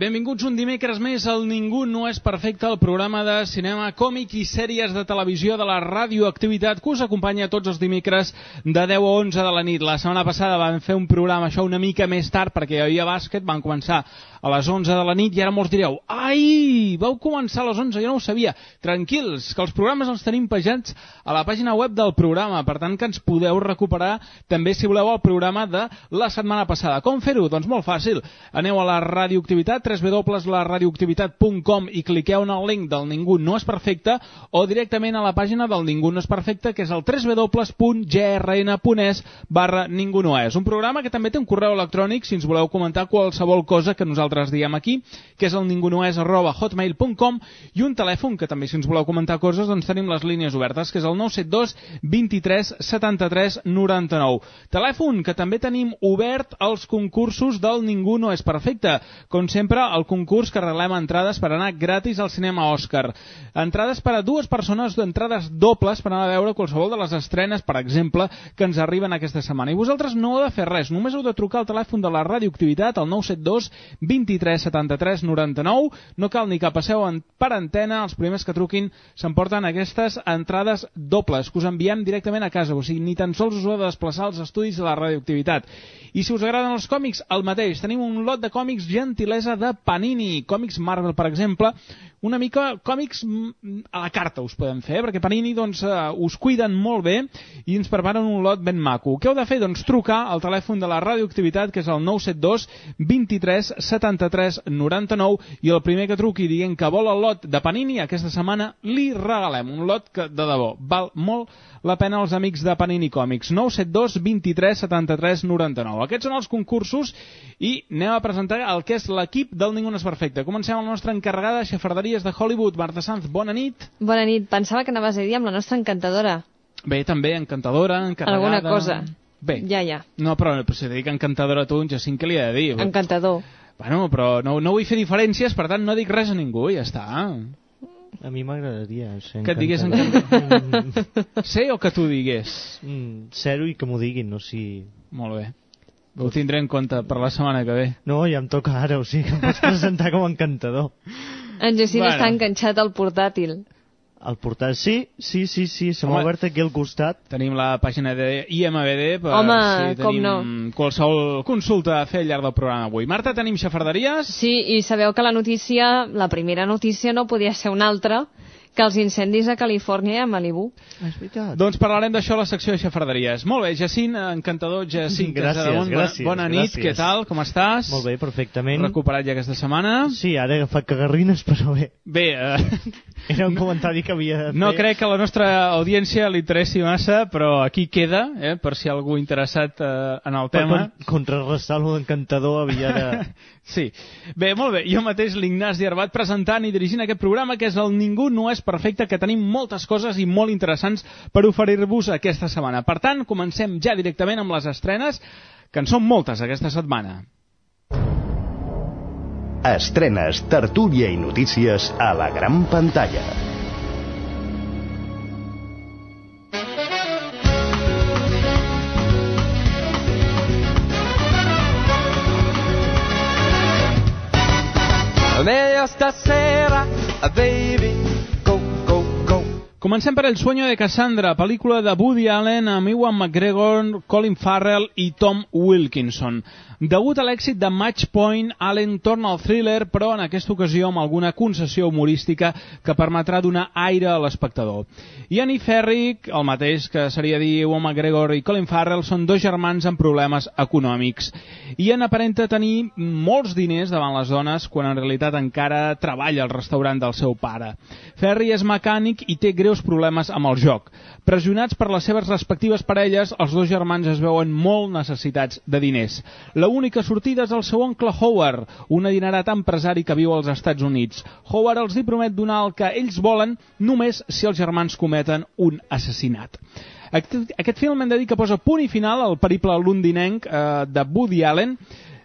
Benvinguts un dimecres més al Ningú no és perfecte, el programa de cinema, còmic i sèries de televisió de la radioactivitat que us acompanya tots els dimecres de 10 a 11 de la nit. La setmana passada vam fer un programa, això una mica més tard, perquè hi havia bàsquet, van començar a les 11 de la nit i ara molts direu ai, vau començar a les 11, jo no ho sabia. Tranquils, que els programes els tenim pejats a la pàgina web del programa, per tant que ens podeu recuperar també si voleu el programa de la setmana passada. Com fer-ho? Doncs molt fàcil. Aneu a la radioactivitat, www.laradioactivitat.com i cliqueu en el link del Ningú no és perfecte o directament a la pàgina del Ningú no és perfecte, que és el www.grn.es barra Ningú no és. Un programa que també té un correu electrònic si ens voleu comentar qualsevol cosa que nosaltres diem aquí, que és el ningunoes arroba hotmail.com i un telèfon que també si ens voleu comentar coses doncs tenim les línies obertes, que és el 972 23 73 99. Telèfon que també tenim obert als concursos del Ningú no és perfecte. Com sempre, el concurs que reglem entrades per anar gratis al cinema Òscar. Entrades per a dues persones, entrades dobles per anar a veure qualsevol de les estrenes, per exemple, que ens arriben aquesta setmana. I vosaltres no heu de fer res, només heu de trucar al telèfon de la radioactivitat, al 972 23 73 99. No cal ni que passeu en, per antena, els primers que truquin s'emporten aquestes entrades dobles, que us enviem directament a casa, o sigui, ni tan sols us heu de desplaçar als estudis de la radioactivitat. I si us agraden els còmics, el mateix. Tenim un lot de còmics gentilesa de Panini, còmics Marvel, per exemple, una mica còmics mm, a la carta us podem fer, perquè Panini doncs, uh, us cuiden molt bé i ens preparen un lot ben maco. Què heu de fer? Doncs trucar al telèfon de la radioactivitat, que és el 972 23 73 99, i el primer que truqui dient que vol el lot de Panini, aquesta setmana li regalem un lot que, de debò, val molt la pena als amics de Panini Còmics. 972 23 73 99. Aquests són els concursos i anem a presentar el que és l'equip del Ningú no és perfecte. Comencem amb la nostra encarregada de xafarderies de Hollywood. Marta Sanz, bona nit. Bona nit. Pensava que anaves a dir amb la nostra encantadora. Bé, també, encantadora, encarregada... Alguna cosa. Bé. Ja, ja. No, però, però si dic encantadora a tu, ja sí que li he de dir. Encantador. Bueno, però no, no vull fer diferències, per tant no dic res a ningú, ja està. A mi m'agradaria ser Que et digués encantador. encantador. Sé o que tu digués? Mm, zero i que m'ho diguin, no si... Molt bé. Ho tindré en compte per la setmana que ve. No, ja em toca ara, o sigui que em pots presentar com encantador. En Jacint Bueno. està enganxat al portàtil. El portal, sí, sí, sí, sí, se m'ha obert aquí al costat. Tenim la pàgina de IMBD per Home, si com tenim no. qualsevol consulta a fer al llarg del programa avui. Marta, tenim xafarderies? Sí, i sabeu que la notícia, la primera notícia no podia ser una altra que els incendis a Califòrnia i a Malibu. És veritat. Doncs parlarem d'això a la secció de xafarderies. Molt bé, Jacint, encantador Jacint. Gràcies, Casademont, bona- gràcies, Bona nit, gràcies. què tal, com estàs? Molt bé, perfectament. Recuperat ja aquesta setmana? Sí, ara he agafat cagarrines, però bé. Bé, eh, Era un comentari que havia de fer. no crec que a la nostra audiència li interessi massa, però aquí queda, eh, per si algú interessat eh, en el Per tema. con contrarrestar lo d'encantador havia de... Sí. Bé, molt bé. Jo mateix, l'Ignasi Arbat, presentant i dirigint aquest programa, que és el Ningú no és perfecte, que tenim moltes coses i molt interessants per oferir-vos aquesta setmana. Per tant, comencem ja directament amb les estrenes, que en són moltes aquesta setmana. Estrenes, tertúlia i notícies a la gran pantalla. A me stasera, baby Comencem per El sueño de Cassandra, pel·lícula de Woody Allen amb Ewan McGregor, Colin Farrell i Tom Wilkinson. Degut a l'èxit de Match Point, Allen torna al thriller, però en aquesta ocasió amb alguna concessió humorística que permetrà donar aire a l'espectador. I Ferrick, el mateix que seria dir Ewan McGregor i Colin Farrell, són dos germans amb problemes econòmics. Ian aparenta tenir molts diners davant les dones, quan en realitat encara treballa al restaurant del seu pare. Ferry és mecànic i té greus problemes amb el joc. Pressionats per les seves respectives parelles, els dos germans es veuen molt necessitats de diners. La única sortida és el seu oncle Howard, un adinerat empresari que viu als Estats Units. Howard els hi promet donar el que ells volen només si els germans cometen un assassinat. Aquest, aquest film hem de dir que posa punt i final al periple londinenc eh, de Woody Allen,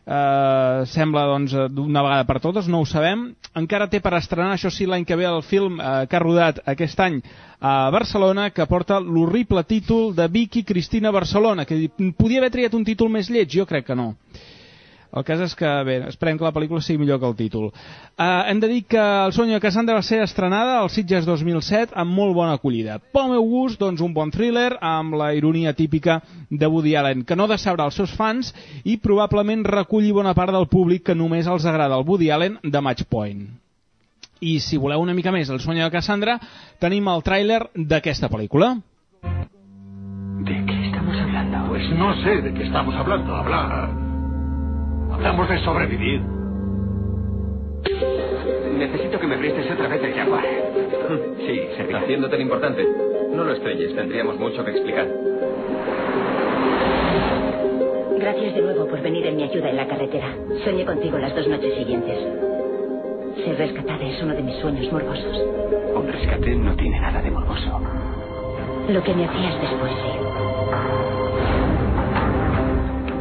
eh, sembla doncs d'una vegada per totes, no ho sabem encara té per estrenar, això sí, l'any que ve el film eh, que ha rodat aquest any a Barcelona, que porta l'horrible títol de Vicky Cristina Barcelona, que podia haver triat un títol més lleig, jo crec que no. El cas és que, bé, esperem que la pel·lícula sigui millor que el títol. Uh, hem de dir que El sueño de Cassandra va ser estrenada al Sitges 2007 amb molt bona acollida. Pel meu gust, doncs, un bon thriller amb la ironia típica de Woody Allen, que no decebrà els seus fans i probablement reculli bona part del públic que només els agrada el Woody Allen de Match Point. I si voleu una mica més El sueño de Cassandra, tenim el tràiler d'aquesta pel·lícula. ¿De qué estamos hablando? Pues no sé de qué estamos hablando. Habla Hablamos de sobrevivir. Necesito que me prestes otra vez el jaguar. Sí, servirá. Haciendo tan importante. No lo estrelles, tendríamos mucho que explicar. Gracias de nuevo por venir en mi ayuda en la carretera. Soñé contigo las dos noches siguientes. Ser rescatada es uno de mis sueños morbosos. Un rescate no tiene nada de morboso. Lo que me hacías después, sí.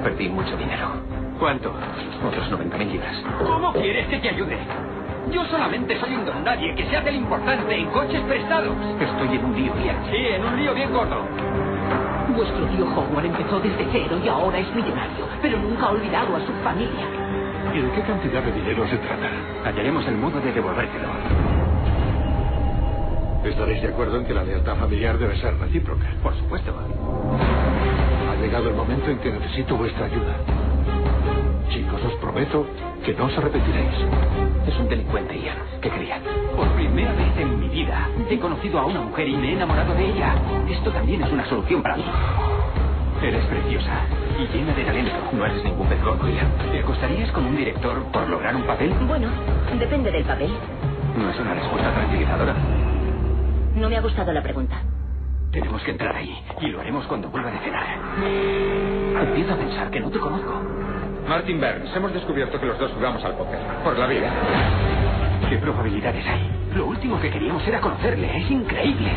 Perdí mucho dinero. ¿Cuánto? Otros 90.000 libras. ¿Cómo quieres que te ayude? Yo solamente soy un don nadie que se hace el importante en coches prestados. Estoy en un lío bien. Sí, en un lío bien gordo. Vuestro tío Howard empezó desde cero y ahora es millonario, pero nunca ha olvidado a su familia. ¿Y de qué cantidad de dinero se trata? Hallaremos el modo de devolvértelo. Estaréis de acuerdo en que la lealtad familiar debe ser recíproca. Por supuesto. Ha llegado el momento en que necesito vuestra ayuda. Chicos, os prometo que no os arrepentiréis. Es un delincuente, Ian. ¿Qué querían? Por primera vez en mi vida he conocido a una mujer y me he enamorado de ella. Esto también es una solución para mí. Eres preciosa y llena de talento. No eres ningún pez gordo, Ian. ¿Te acostarías con un director por lograr un papel? Bueno, depende del papel. No es una respuesta tranquilizadora. No me ha gustado la pregunta. Tenemos que entrar ahí y lo haremos cuando vuelva de cenar. Empiezo a pensar que no te conozco. Martin Burns, hemos descubierto que los dos jugamos al póker. Por la vida. ¿Qué probabilidades hay? Lo último que queríamos era conocerle. Es increíble.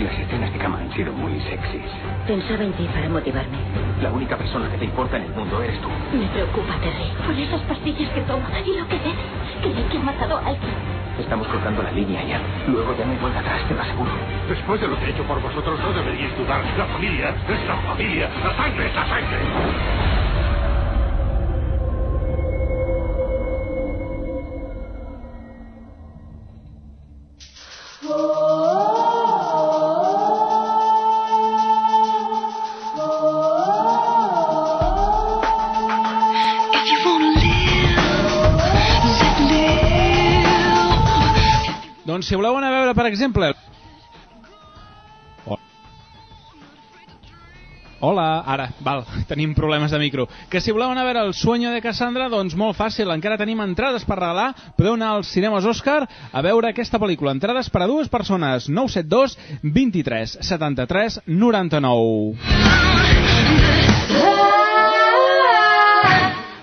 Las escenas de cama han sido muy sexys. Pensaba en ti para motivarme. La única persona que te importa en el mundo eres tú. Me preocupa, Terry. Por esas pastillas que toma y lo que bebe. Cree que ha matado a alguien. Estamos cruzando la línea ya. Luego ya no hay vuelta atrás, te lo aseguro. Después de lo que he hecho por vosotros, no deberíais dudar. La familia es la familia. La sangre es la sangre. Exemple... Hola, ara, val, tenim problemes de micro. Que si voleu anar a veure el Sueño de Cassandra, doncs molt fàcil, encara tenim entrades per regalar. Podeu anar als cinemes Òscar a veure aquesta pel·lícula. Entrades per a dues persones, 972 23 73 99.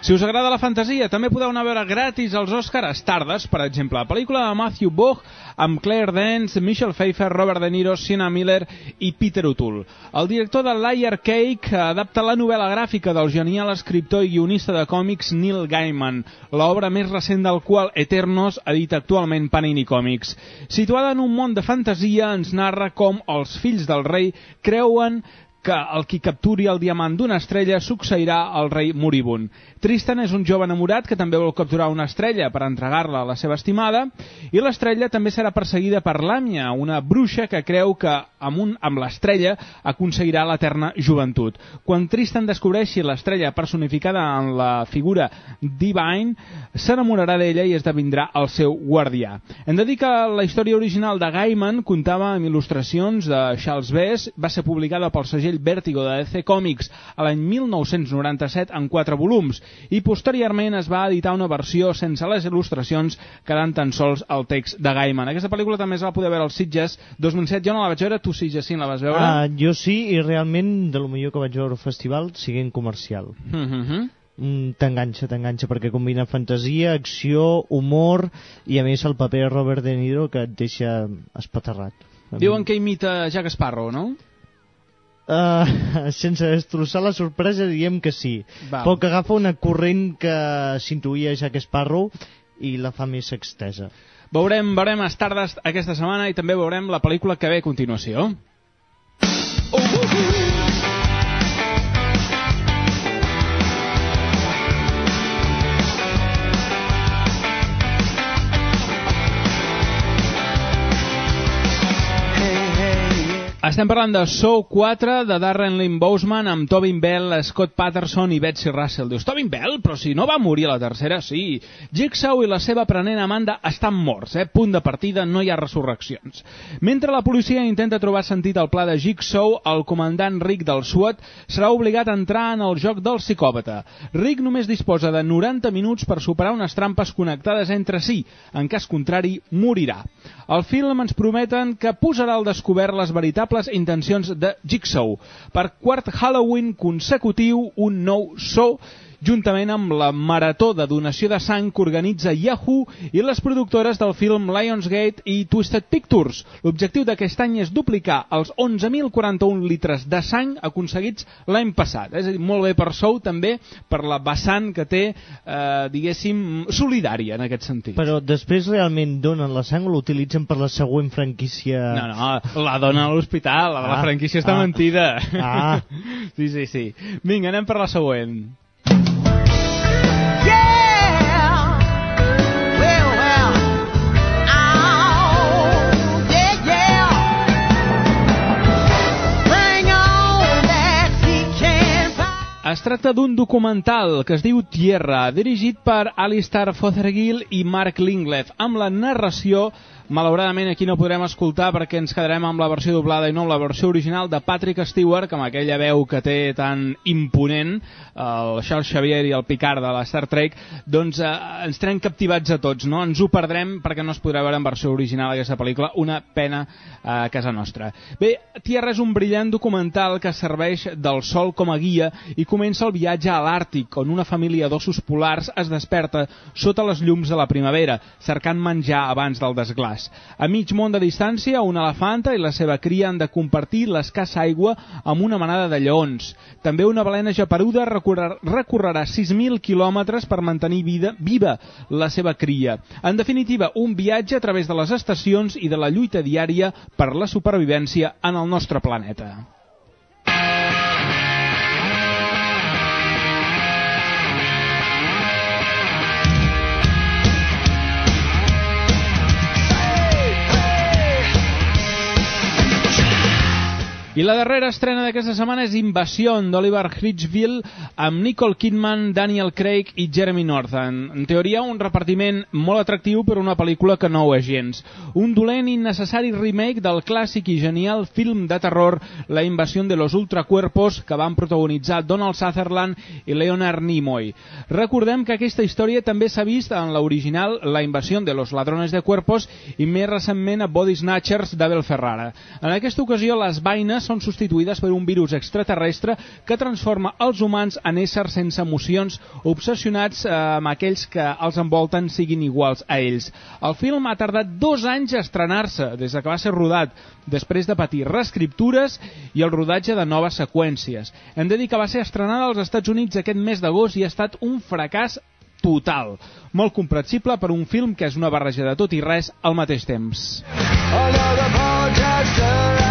Si us agrada la fantasia, també podeu anar a veure gratis als Oscars tardes, per exemple, la pel·lícula de Matthew Vaughn amb Claire Danes, Michelle Pfeiffer, Robert De Niro, Sienna Miller i Peter O'Toole. El director de Liar Cake adapta la novel·la gràfica del genial escriptor i guionista de còmics Neil Gaiman, l'obra més recent del qual Eternos edita actualment Panini Comics. Situada en un món de fantasia, ens narra com els fills del rei creuen que el qui capturi el diamant d'una estrella succeirà al rei moribund. Tristan és un jove enamorat que també vol capturar una estrella per entregar-la a la seva estimada i l'estrella també serà perseguida per Làmia, una bruixa que creu que amb, un, amb l'estrella aconseguirà l'eterna joventut. Quan Tristan descobreixi l'estrella personificada en la figura Divine, s'enamorarà d'ella i esdevindrà el seu guardià. Hem de dir que la història original de Gaiman comptava amb il·lustracions de Charles Bess, va ser publicada pel segell Vértigo de DC Comics a l'any 1997 en quatre volums i posteriorment es va editar una versió sense les il·lustracions quedant tan sols el text de Gaiman. Aquesta pel·lícula també es va poder veure als Sitges 2007, jo no la vaig veure, tu sí, Jacint, la vas veure? Ah, jo sí, i realment de lo millor que vaig veure al festival siguent comercial. Mm -hmm. Mm, t'enganxa, t'enganxa, perquè combina fantasia, acció, humor i a més el paper de Robert De Niro que et deixa espaterrat. Diuen que imita Jack Sparrow, no? Uh, sense destrossar la sorpresa diem que sí Va. però que agafa una corrent que s'intuïa Jack Sparrow i la fa més extesa Veurem, veurem Stardust aquesta setmana i també veurem la pel·lícula que ve a continuació. Uh, uh, uh. Estem parlant de Show 4 de Darren Lynn Bousman amb Tobin Bell, Scott Patterson i Betsy Russell. Dius, Tobin Bell? Però si no va morir a la tercera, sí. Jigsaw i la seva aprenent Amanda estan morts, eh? Punt de partida, no hi ha resurreccions. Mentre la policia intenta trobar sentit al pla de Jigsaw, el comandant Rick del SWAT serà obligat a entrar en el joc del psicòpata. Rick només disposa de 90 minuts per superar unes trampes connectades entre si. En cas contrari, morirà. Al film ens prometen que posarà al descobert les veritables intencions de Jigsaw. Per quart Halloween consecutiu, un nou so juntament amb la marató de donació de sang que organitza Yahoo i les productores del film Lionsgate i Twisted Pictures. L'objectiu d'aquest any és duplicar els 11.041 litres de sang aconseguits l'any passat. És a dir, molt bé per sou també per la vessant que té, eh, diguéssim, solidària en aquest sentit. però després realment donen la sang o l'utilitzen per la següent franquícia No, no, la dona a l'hospital, la, la Ah, franquícia està ah. mentida. Ah. Sí, sí, sí. Vinga, anem per la següent. Es tracta d'un documental que es diu Tierra, dirigit per Alistair Fothergill i Mark Lingleff, amb la narració malauradament aquí no podrem escoltar perquè ens quedarem amb la versió doblada i no amb la versió original de Patrick Stewart, que amb aquella veu que té tan imponent, el Charles Xavier i el Picard de la Star Trek, doncs eh, ens tenen captivats a tots, no? Ens ho perdrem perquè no es podrà veure en versió original aquesta pel·lícula, una pena eh, a casa nostra. Bé, Tierra és un brillant documental que serveix del sol com a guia i comença el viatge a l'Àrtic, on una família d'ossos polars es desperta sota les llums de la primavera, cercant menjar abans del desglàs. A mig món de distància, un elefanta i la seva cria han de compartir l'escassa aigua amb una manada de lleons. També una balena japeruda recorrerà 6.000 quilòmetres per mantenir vida, viva la seva cria. En definitiva, un viatge a través de les estacions i de la lluita diària per la supervivència en el nostre planeta. I la darrera estrena d'aquesta setmana és Invasió d'Oliver Hitchfield amb Nicole Kidman, Daniel Craig i Jeremy Northam. En teoria un repartiment molt atractiu per una pel·lícula que no ho és gens. Un dolent i innecessari remake del clàssic i genial film de terror La invasió de los ultracuerpos que van protagonitzar Donald Sutherland i Leonard Nimoy. Recordem que aquesta història també s'ha vist en l'original La invasió de los ladrones de cuerpos i més recentment a Body Snatchers d'Abel Ferrara. En aquesta ocasió les vaines són substituïdes per un virus extraterrestre que transforma els humans en éssers sense emocions, obsessionats eh, amb aquells que els envolten siguin iguals a ells. El film ha tardat dos anys a estrenar-se, des de que va ser rodat, després de patir reescriptures i el rodatge de noves seqüències. Hem de dir que va ser estrenada als Estats Units aquest mes d'agost i ha estat un fracàs total. Molt comprensible per un film que és una barreja de tot i res al mateix temps. Another protester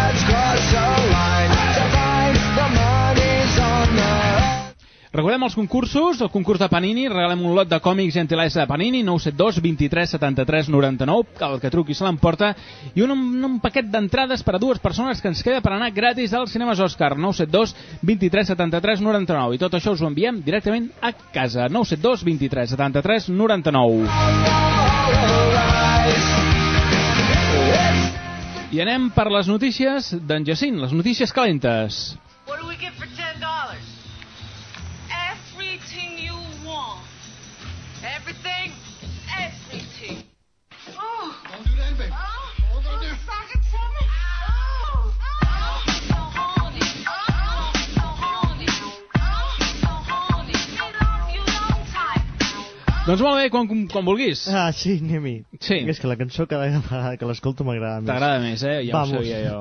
Recordem els concursos, el concurs de Panini, regalem un lot de còmics gentilesa de Panini, 972 23 73 99, el que truqui se l'emporta, i un, un paquet d'entrades per a dues persones que ens queda per anar gratis als cinemes Òscar, 972 23 73 99, i tot això us ho enviem directament a casa, 972 23 73 99. I anem per les notícies d'en Jacint, les notícies calentes. What do we get for Doncs molt bé, quan, quan vulguis. Ah, sí, anem-hi. Sí. És que la cançó cada vegada que l'escolto m'agrada més. T'agrada més, eh? Ja Vamos. ho sabia jo.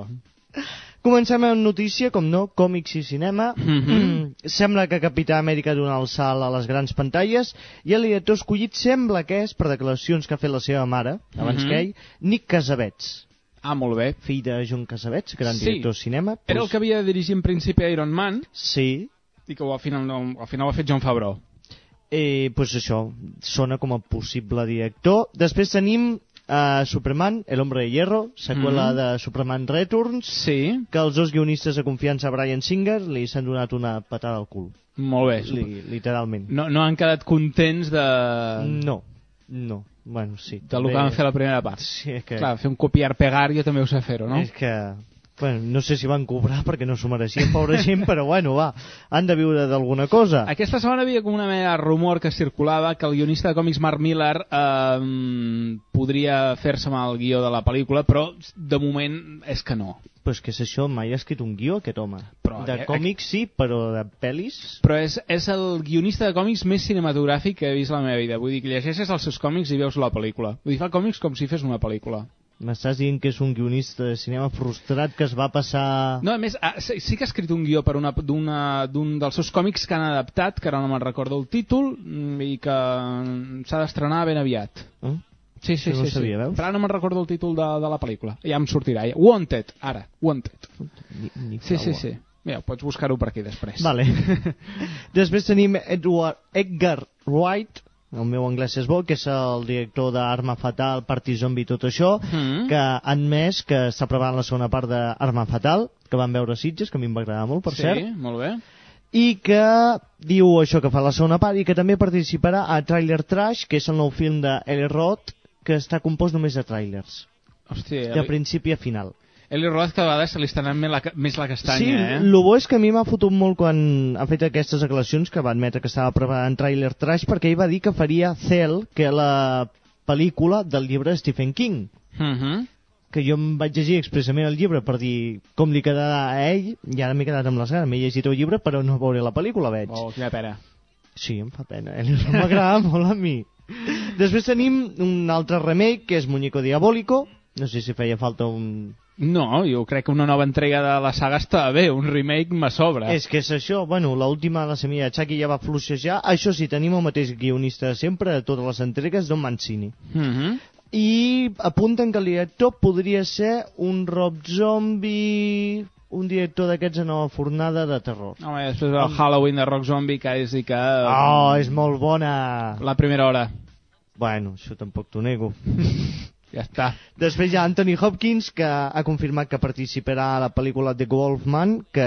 Comencem amb notícia, com no, còmics i cinema. Mhm. Sembla que Capità Amèrica dona el salt a les grans pantalles i el director escollit sembla que és, per declaracions que ha fet la seva mare, abans Mhm. que ell, Nick Casabets. Ah, molt bé. Fill de John Casabets, gran Sí. director de cinema. Era el que havia de dirigir en principi Iron Man Sí, i que al final, no, al final ho ha fet John Favreau. Eh, pues això, sona com a possible director. Després tenim uh, Superman, El Hombre de Hierro, seqüela Mhm. de Superman Returns, Sí, que els dos guionistes de confiança, Brian Singer, li s'han donat una patada al cul, molt bé. li, literalment. No, no han quedat contents de, No, no, bueno, sí. de lo que van fer a la primera part. Sí, que... Clar, fer un copiar-pegar jo també ho sé fer-ho, no? És que... Bueno, no sé si van cobrar perquè no s'ho mereixien, pobra gent, però bueno, va, han de viure d'alguna cosa. Aquesta setmana havia com una mena de rumor que circulava que el guionista de còmics Mark Millar eh, podria fer-se amb el guió de la pel·lícula, però de moment és que no. Però és que és això, mai ha escrit un guió, aquest home. Però de aquest- còmics sí, però de pel·lis... Però és, és el guionista de còmics més cinematogràfic que he vist a la meva vida. Vull dir que llegeixes els seus còmics i veus la pel·lícula. Vull dir, fa còmics com si fes una pel·lícula. M'estàs dient que és un guionista de cinema frustrat que es va passar... No, a més, ah, sí sí que ha escrit un guió per una- d'un dels seus còmics que han adaptat, que ara no me'n recordo el títol, mm, i que mm, s'ha d'estrenar ben aviat. Eh? Sí, sí, Això no sí, sabia, sí. veus? Però ara no me'n recordo el títol de, de la pel·lícula. Ja em sortirà. Ja. Wanted, ara. Wanted. Ni, ni Sí, sí, sí. Mira, pots buscar-ho per aquí després. Vale. Després tenim Edward, Edgar Wright, el meu anglès és bo, que és el director d'Arma Fatal, Party Zombie i tot això, Mm. que ha admès que està preparant la segona part d'Arma Fatal, que van veure Sitges, que a mi em va agradar molt, per sí, cert, molt bé. i que diu això que fa la segona part i que també participarà a Trailer Trash, que és el nou film d'Eli Roth, que està compost només de trailers, Hòstia, de principi a final. Eli Roth cada vegada se li està anant més la, ca- més la castanya, sí, eh? el bo és que a mi m'ha fotut molt quan ha fet aquestes declaracions que va admetre que estava preparant Trailer Trash perquè ell va dir que faria Cell, que la pel·lícula del llibre de Stephen King Mhm. que jo em vaig llegir expressament el llibre per dir com li quedarà a ell i ara m'he quedat amb les ganes, m'he llegit el llibre però no veuré la pel·lícula, veig. Oh, quina pena. Sí, em fa pena, eh? m'agrada molt a mi. Després tenim un altre remake que és Muñeco Diabólico, no sé si feia falta un... No, jo crec que una nova entrega de la saga està bé, un remake me sobra. És que és això, bueno, l'última, la semilla de Chucky ja va fluixejar, això sí, tenim el mateix guionista de sempre de totes les entregues, Don Mancini. Mhm. I apunten que el director podria ser un Rob Zombie, un director d'aquests a nova fornada de terror. Home, després del Halloween de Rock Zombie, que és dir que... Oh, és molt bona! La primera hora. Bueno, això tampoc t'ho nego. Ja està. Després hi ha Anthony Hopkins, que ha confirmat que participarà a la pel·lícula The Wolfman, que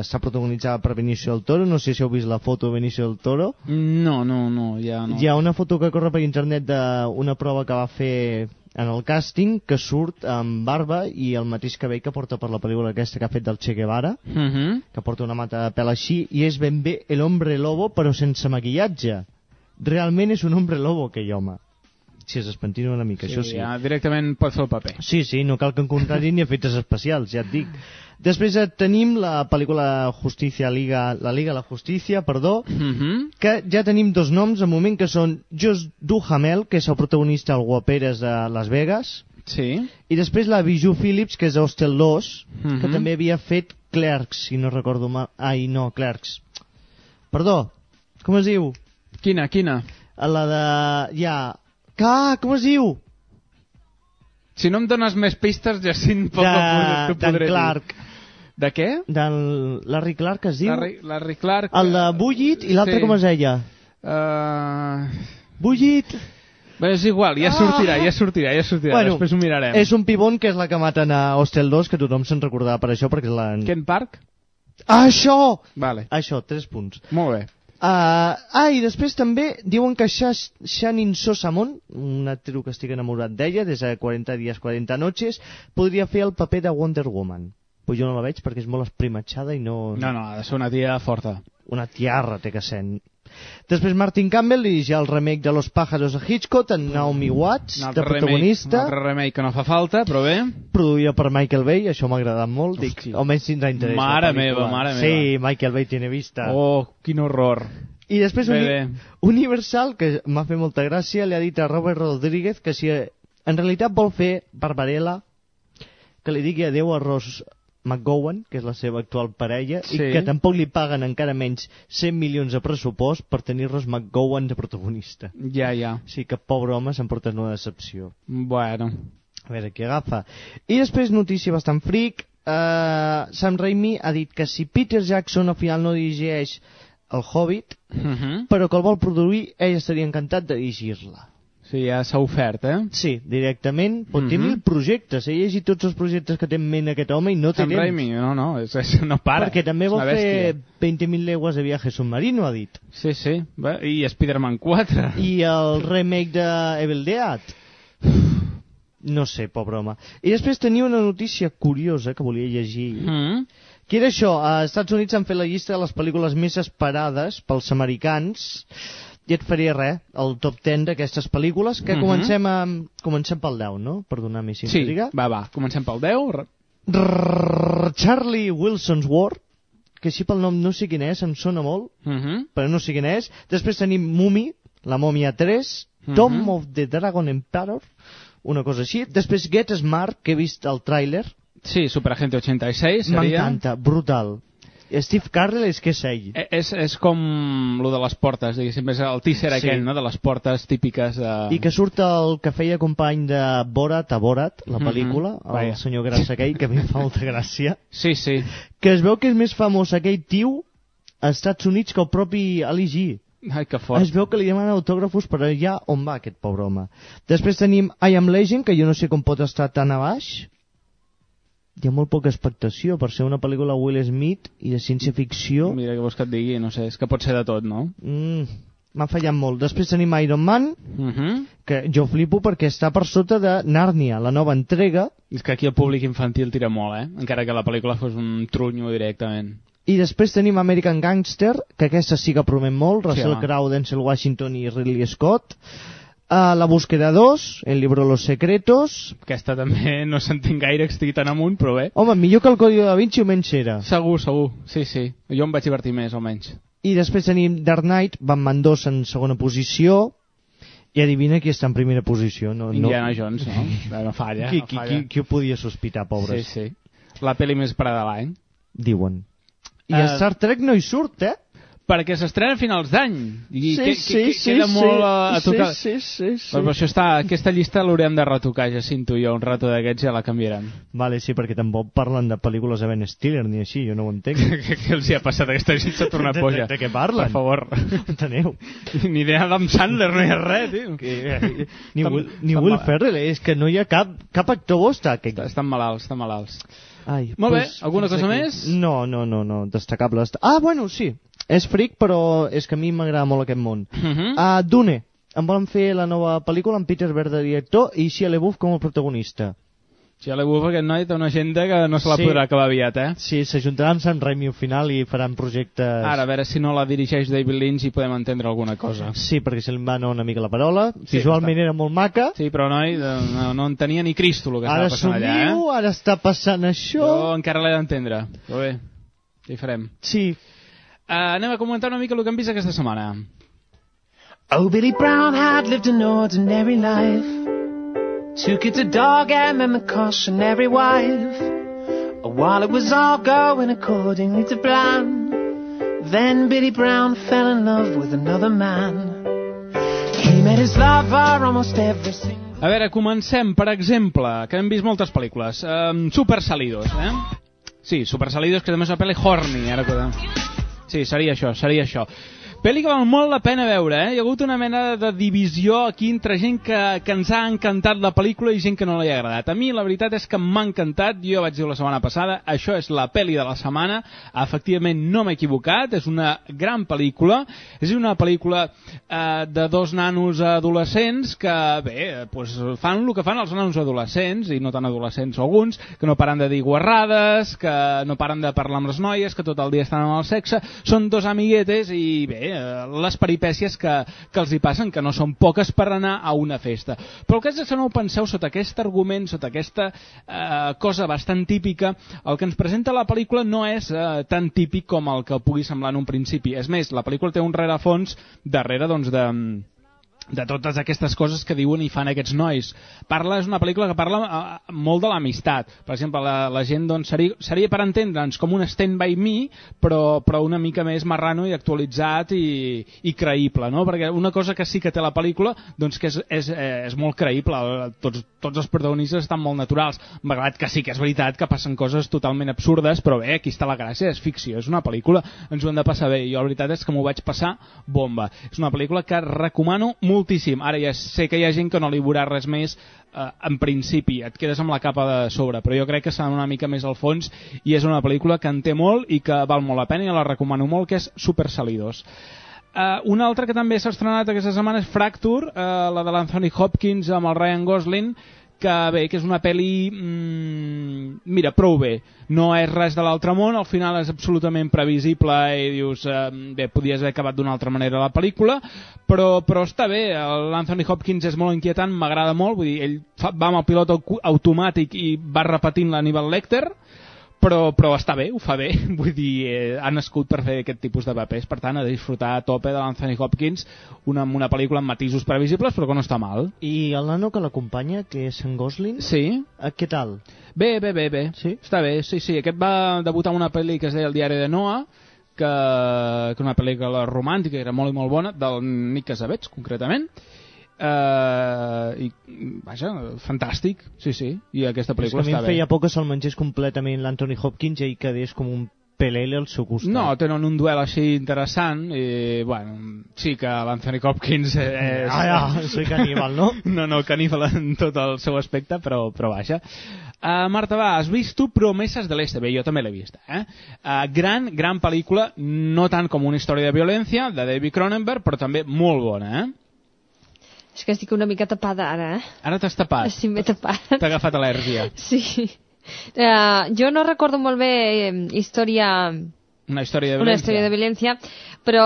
està protagonitzada per Benicio del Toro. No sé si heu vist la foto de Benicio del Toro. No, no, no, ja no. Hi ha una foto que corre per internet d'una prova que va fer en el càsting, que surt amb barba i el mateix cabell que porta per la pel·lícula aquesta que ha fet del Che Guevara, Mhm. que porta una mata de pèl així, i és ben bé el hombre lobo, però sense maquillatge. Realment és un hombre lobo, aquell home. Si es despentina una mica, això sí. Ja directament pot fer el paper. Sí, sí, no cal que en contrari ni efectes especials, ja et dic. Després eh, tenim la pel·lícula Justícia Liga, la Liga de la Justícia, perdó, Mhm. que ja tenim dos noms al moment que són Josh Duhamel, que és el protagonista al Guaperes de Las Vegas, Sí. i després la Bijou Phillips, que és d'Hostel 2, Mhm. que també havia fet Clerks, si no recordo mal. Ai, no, Clerks. Perdó, com es diu? Quina, quina? La de... Ja... Ah, com es diu? Si no em dones més pistes, Jacint, poc De- d'en podré dir. Clark. De què? Del Larry Clark, que es diu? Larry, Larry Clark... El de Bullit i l'altre Sí. com es deia? Uh... Bullit! Bé, és igual, ja sortirà, ja sortirà, ja sortirà. Bueno, Després ho mirarem. És un pibon que és la que maten a Hostel 2, que tothom se'n recordava per això, perquè és la... Ken Park? Ah, això! Vale. Això, tres punts. Molt bé. Uh, ah, i després també diuen que Shannon Sosamon, un actriu que estic enamorat d'ella des de 40 dies, 40 noches, podria fer el paper de Wonder Woman. Pues jo no la veig perquè és molt esprimatxada i no... No, no, ha de ser una tia forta. Una tiarra té que ser. Després Martin Campbell dirigia el remake de Los pájaros de Hitchcock amb Naomi Watts, de protagonista, Remake, un altre remake que no fa falta, però bé. produïda per Michael Bay, això m'ha agradat molt, dic, Hòstia. almenys tindrà interès. Mare meva, mare Sí, Michael Bay tiene vista. Oh, quin horror. I després Bé, bé. Universal, que m'ha fet molta gràcia, li ha dit a Robert Rodríguez que si en realitat vol fer Barbarella, que li digui adeu a Ross McGowan, que és la seva actual parella, Sí. i que tampoc li paguen encara menys 100 milions de pressupost per tenir Ross McGowan de protagonista. Ja, ja. O sigui que, pobre home, s'emporta una decepció. Bueno. A veure qui agafa. I després, notícia bastant fric, uh, Sam Raimi ha dit que si Peter Jackson al final no dirigeix el Hobbit, Uh -huh. però que el vol produir, ell estaria encantat de dirigir-la. Sí, ja s'ha ofert, eh? Sí, directament. Pot Mhm. tenir mil projectes. He llegit tots els projectes que té en ment aquest home i no té temps. Raimi, no, no, és, és, no para. Perquè també vol fer bèstia. 20.000 legües de viaje submarino, ha dit. Sí, sí. I Spider-Man 4. I el remake de Evil Dead. No sé, pobre home. I després tenia una notícia curiosa que volia llegir. Mm. Que era això, als Estats Units han fet la llista de les pel·lícules més esperades pels americans i et faria res, el top 10 d'aquestes pel·lícules, que Mhm. comencem, a, comencem pel 10, no? Per donar més Sí, va, va, comencem pel 10. Re- Rrrr, Charlie Wilson's War, que així pel nom no sé quin és, em sona molt, Mhm. però no sé quin és. Després tenim Mummy, la Mòmia 3, Mhm. Tomb of the Dragon Emperor, una cosa així. Després Get Smart, que he vist el tràiler, Sí, Superagente 86 seria... m'encanta, brutal. Steve Carell és que és ell. Eh, És, és com lo de les portes, diguéssim, és el teaser Sí. aquell, no?, de les portes típiques de... I que surt el que feia company de Borat a Borat, la Mhm. pel·lícula, el Vaja. senyor gras aquell, que a mi em fa molta gràcia, Sí, sí. que es veu que és més famós aquell tio als Estats Units que el propi Ali G. Ai, que fort. Es veu que li demanen autògrafos per allà on va aquest pobre home. Després tenim I Am Legend, que jo no sé com pot estar tan a baix. Hi ha molt poca expectació per ser una pel·lícula Will Smith i de ciència-ficció. Mira, què vols que et digui? No sé, és que pot ser de tot, no? Mm, M'ha fallat molt. Després tenim Iron Man, Uh -huh. que jo flipo perquè està per sota de Nàrnia, la nova entrega, És que aquí el públic infantil tira molt, eh? Encara que la pel·lícula fos un trunyo directament. i després tenim American Gangster, que aquesta sí que promet molt, Russell home. Crowe, Denzel Washington i Ridley Scott. Uh, la búsqueda 2, El libro los secretos. Aquesta també no s'entén gaire que estigui tan amunt, però bé. Home, millor que el Código da Vinci o menys era. Segur, segur. Sí, sí. Jo em vaig divertir més, almenys. I després tenim Dark Knight, Batman 2 en segona posició, i adivina qui està en primera posició. No, no... Indiana Jones, no? No falla, Qui, no qui, falla. qui, qui ho podia sospitar, pobres? Sí, sí. La pel·li més parada de l'any. Diuen. I Eh, a Star Trek no hi surt, eh? Perquè s'estrena a finals d'any. I sí, que, sí, que, sí, queda sí, molt a, a sí, tocar. sí, sí, sí. Però això està, aquesta llista l'haurem de retocar, Jacinto i jo. Un rato d'aquests ja la canviaran. Vale, sí, perquè tampoc parlen de pel·lícules de Ben Stiller ni així, jo no ho entenc. què, què els hi ha passat a aquesta gent? S'ha tornat De- boja. de- de què parlen? Per favor. Enteneu? Ni idea d'Adam Sandler, no hi ha res, tio. Que, ni Estan- Will, ni Will Ferrell, és que no hi ha cap, cap actor bo està aquí. Estan malalts, estan malalts. Ai, Molt bé, pues, alguna cosa aquí. més? No, no, no, no, destacable. Ah, bueno, sí, és fric, però és que a mi m'agrada molt aquest món. Uh -huh. Ah, Dune, em volen fer la nova pel·lícula amb Peter Berg de director i Shia LaBeouf com a protagonista. Ja l'he aquest noi té una agenda que no se la Sí. podrà acabar aviat, eh? Sí, s'ajuntaran amb Sant Raimi al final i faran projectes... Ara, a veure si no la dirigeix David Lynch i podem entendre alguna cosa. Sí, perquè se li va anar una mica la paraula. Sí, Visualment era molt maca. Sí, però noi, no, no en tenia ni Cristo el que Ara estava passant allà, somriu, eh? ara està passant això. Jo encara l'he d'entendre, però bé, què hi farem? Sí. Uh, anem a comentar una mica el que hem vist aquesta setmana. Oh, Billy Brown had lived an ordinary life. Took it to dog and a cautionary wife. While it was all going accordingly to plan, then Billy Brown fell in love with another man. He met his lover almost every single A veure, comencem, per exemple, que hem vist moltes pel·lícules. Um, Super Salidos, eh? Sí, Super Salidos, que també és una pel·li horny, ara que... Sí, seria això, seria això. Pel·li que val molt la pena veure, eh? Hi ha hagut una mena de divisió aquí entre gent que, que ens ha encantat la pel·lícula i gent que no li ha agradat. A mi la veritat és que m'ha encantat, jo vaig dir la setmana passada, això és la pel·li de la setmana, efectivament no m'he equivocat, és una gran pel·lícula, és una pel·lícula eh, de dos nanos adolescents que, bé, pues, fan el que fan els nanos adolescents, i no tan adolescents alguns, que no paren de dir guarrades, que no paren de parlar amb les noies, que tot el dia estan amb el sexe, són dos amiguetes i, bé, les peripècies que, que els hi passen, que no són poques per anar a una festa. Però el cas és que no ho penseu sota aquest argument, sota aquesta eh, cosa bastant típica, el que ens presenta la pel·lícula no és eh, tan típic com el que pugui semblar en un principi. És més, la pel·lícula té un rerefons darrere doncs, de de totes aquestes coses que diuen i fan aquests nois. Parla, és una pel·lícula que parla eh, molt de l'amistat. Per exemple, la, la gent doncs, seria, seria per entendre'ns com un Stand By Me, però, però una mica més marrano i actualitzat i, i creïble, no? Perquè una cosa que sí que té la pel·lícula, doncs que és, és, eh, és molt creïble. Tots, tots els protagonistes estan molt naturals, malgrat que sí que és veritat que passen coses totalment absurdes, però bé, aquí està la gràcia, és ficció, és una pel·lícula, ens ho hem de passar bé. Jo la veritat és que m'ho vaig passar bomba. És una pel·lícula que recomano moltíssim. Ara ja sé que hi ha gent que no li veurà res més eh, en principi, et quedes amb la capa de sobre, però jo crec que s'ha una mica més al fons i és una pel·lícula que en té molt i que val molt la pena i la recomano molt, que és Super Salidos. Uh, una altra que també s'ha estrenat aquesta setmana és Fracture, uh, la de l'Anthony Hopkins amb el Ryan Gosling, que bé, que és una pel·li mm, mira, prou bé. No és res de l'altre món, al final és absolutament previsible i dius eh, bé, podies haver acabat d'una altra manera la pel·lícula però, però està bé. l'Anthony Hopkins és molt inquietant, m'agrada molt vull dir, ell fa, va amb el pilot au- automàtic i va repetint l'Aníbal Lecter però, però està bé, ho fa bé vull dir, eh, ha nascut per fer aquest tipus de papers per tant, a disfrutar a tope de l'Anthony Hopkins una, una pel·lícula amb matisos previsibles però que no està mal I el nano que l'acompanya, que és en Gosling, sí, eh, què tal? Bé, bé, bé, bé. Sí? Està bé, sí, sí. Aquest va debutar una pel·li que es deia El diari de Noah, que, que una pel·lícula romàntica, que era molt i molt bona, del Nick Casabets, concretament. Uh, i vaja, fantàstic sí, sí, i aquesta És que pel·lícula a mi està bé feia por que se'l mengés completament l'Anthony Hopkins i quedés com un pelele al seu costat. No, tenen un duel així interessant i, bueno, sí que l'Anthony Hopkins és... Ah, ja, soy caníbal, no? no, no, caníbal en tot el seu aspecte, però, però vaja. Uh, Marta, va, has vist tu Promeses de l'Este? Bé, jo també l'he vista, eh? Uh, gran, gran pel·lícula, no tant com una història de violència, de David Cronenberg, però també molt bona, eh? És que estic una mica tapada ara, eh? Ara t'has tapat, Sí, m'he tapat. t'ha agafat al·lèrgia. Sí. Uh, jo no recordo molt bé eh, història, Una història de una violència. història de violència, però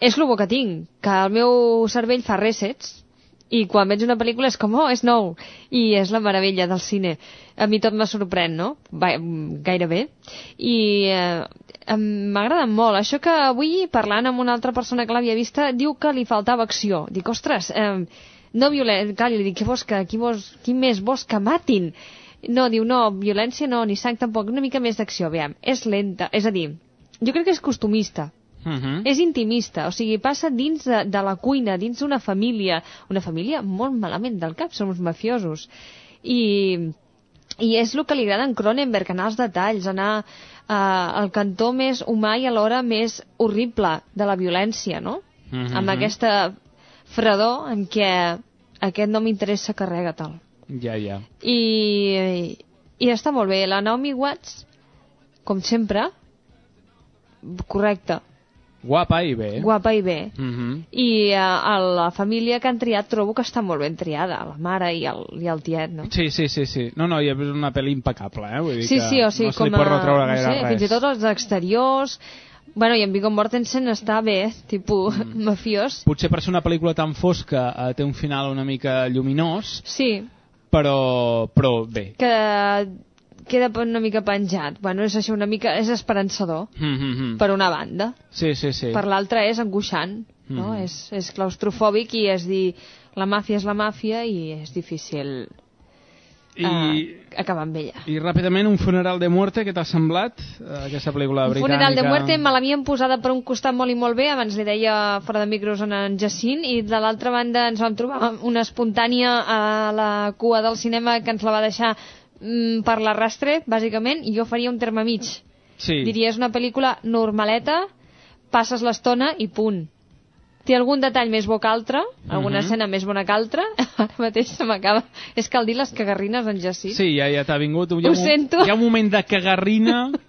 és el que tinc, que el meu cervell fa resets i quan veig una pel·lícula és com, oh, és nou, i és la meravella del cine. A mi tot me sorprèn, no? Va, gairebé. I eh, m'agrada molt. Això que avui, parlant amb una altra persona que l'havia vista, diu que li faltava acció. Dic, ostres, eh, no violència... Clar, li dic, què vols que, qui, vols, qui més vols que matin? No, diu, no, violència no, ni sang tampoc, una mica més d'acció, veiem. És lenta, és a dir, jo crec que és costumista. Uh -huh. És intimista, o sigui, passa dins de, de la cuina, dins d'una família, una família molt malament del cap, som uns mafiosos. I, i és el que li agrada en Cronenberg, anar als detalls, anar eh, al cantó més humà i alhora més horrible de la violència, no? Mhm. Amb aquesta fredor en què aquest no m'interessa carrega tal. Ja, ja. I, i està molt bé. La Naomi Watts, com sempre, correcte, Guapa i bé. guapa i bé. Uh -huh. I uh, a la família que han triat trobo que està molt ben triada, la mare i el, i el tiet, no? Sí, sí, sí, sí. No, no, i és una pel·li impecable, eh? Vull dir Sí, que sí, o sigui, no se com a, no sé, res. fins i tot els exteriors... Bueno, i en Viggo Mortensen està bé, tipus mm. mafiós. Potser per ser una pel·lícula tan fosca eh, té un final una mica lluminós, Sí, però, però bé. que queda una mica penjat. Bueno, és això una mica... És esperançador, Mm -hmm. per una banda. Sí, sí, sí. Per l'altra és angoixant, no? Mhm. És, és claustrofòbic i és dir, la màfia és la màfia i és difícil I, eh, acabar amb ella. I ràpidament, un funeral de muerte, què t'ha semblat? eh, Aquesta pel·lícula Un britànica. funeral de muerte me l'havien posada per un costat molt i molt bé, abans li deia fora de micros en en Jacint, i de l'altra banda ens vam trobar una espontània a la cua del cinema que ens la va deixar mm, per l'arrastre, bàsicament, i jo faria un terme mig. Sí. Diria, és una pel·lícula normaleta, passes l'estona i punt. Té algun detall més bo que altre, alguna Mhm. escena més bona que altra, ara mateix se m'acaba... És cal dir les cagarrines en Jacint. Sí, ja, ja t'ha vingut. Ho un- sento. Hi ha un moment de cagarrina...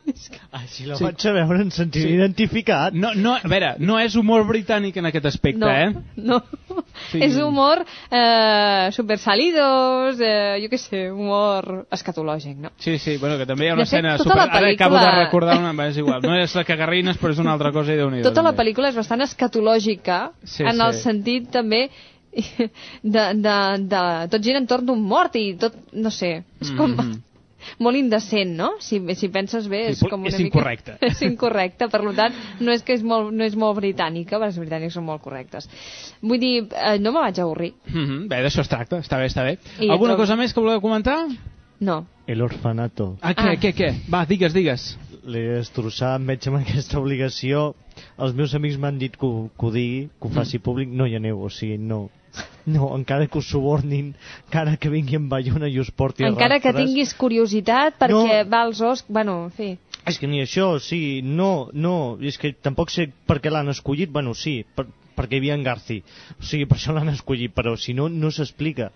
Si la vaig a veure em sentiré Sí. identificat. No, no, a veure, no és humor britànic en aquest aspecte, No, eh? no. Sí. És humor eh, super salidos, eh, jo què sé, humor escatològic, no? Sí, sí, bueno, que també hi ha una De fet, escena tota super... Ara acabo de recordar una... És igual, no és la cagarrines, però és una altra cosa i déu nhi Tota la pel·lícula és bastant escatològica, Sí, en el sí. sentit també de, de, de tot gira entorn d'un mort i tot, no sé, és com Mhm. Molt indecent, no? Si, si penses bé, és com una és mica... incorrecte. és incorrecte, per tant, no és que és molt, no és molt britànica, perquè els britànics són molt correctes. Vull dir, eh, no me vaig avorrir. Mhm, Bé, d'això es tracta, està bé, està bé. I Alguna trobo- cosa més que voleu comentar? No. El orfanato. Ah, què, Ah. què, què? Va, digues, digues. L'he destrossat, em veig amb aquesta obligació. Els meus amics m'han dit que ho, que ho digui, que ho faci públic. No hi aneu, o sigui, no. No, encara que us subornin, encara que vingui en Bayona i us porti Encara que rastres. tinguis curiositat perquè va als os... Bueno, en fi... És que ni això, sigui, no, no, és que tampoc sé per què l'han escollit, bueno, sí, per, perquè hi havia en Garci, o sigui, per això l'han escollit, però si no, no s'explica.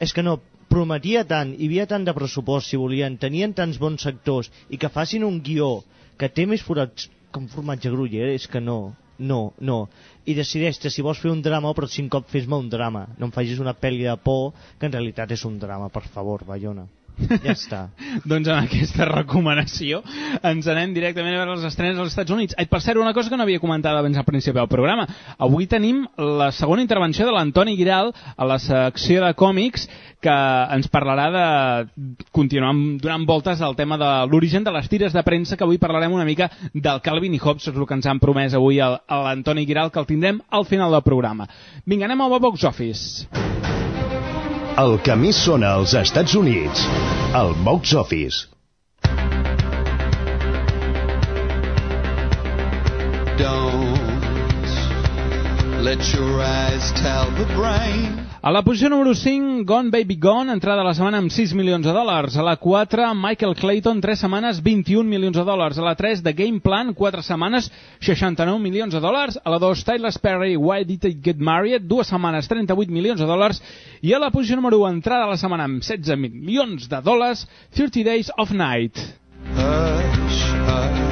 És que no, prometia tant, hi havia tant de pressupost, si volien, tenien tants bons sectors, i que facin un guió que té més forats que un formatge gruller, és que no, no, no. I decideix que si vols fer un drama, però cinc cops fes-me un drama. No em facis una pel·li de por, que en realitat és un drama, per favor, Bayona. Ja està. doncs amb aquesta recomanació ens anem directament a veure les estrenes als Estats Units. Ai, per cert, una cosa que no havia comentat abans al principi del programa. Avui tenim la segona intervenció de l'Antoni Giral a la secció de còmics que ens parlarà de continuar donant voltes al tema de l'origen de les tires de premsa que avui parlarem una mica del Calvin i Hobbes, és el que ens han promès avui a l'Antoni Giral, que el tindrem al final del programa. Vinga, anem al box office. El que més sona als Estats Units, el box office. Don't let your eyes tell the brain. A la posició número 5, Gone Baby Gone, entrada a la setmana amb 6 milions de dòlars. A la 4, Michael Clayton, 3 setmanes, 21 milions de dòlars. A la 3, The Game Plan, 4 setmanes, 69 milions de dòlars. A la 2, Tyler Perry, Why Did I Get Married, 2 setmanes, 38 milions de dòlars. I a la posició número 1, entrada a la setmana amb 16 milions de dòlars, 30 Days of Night. Hush, hush.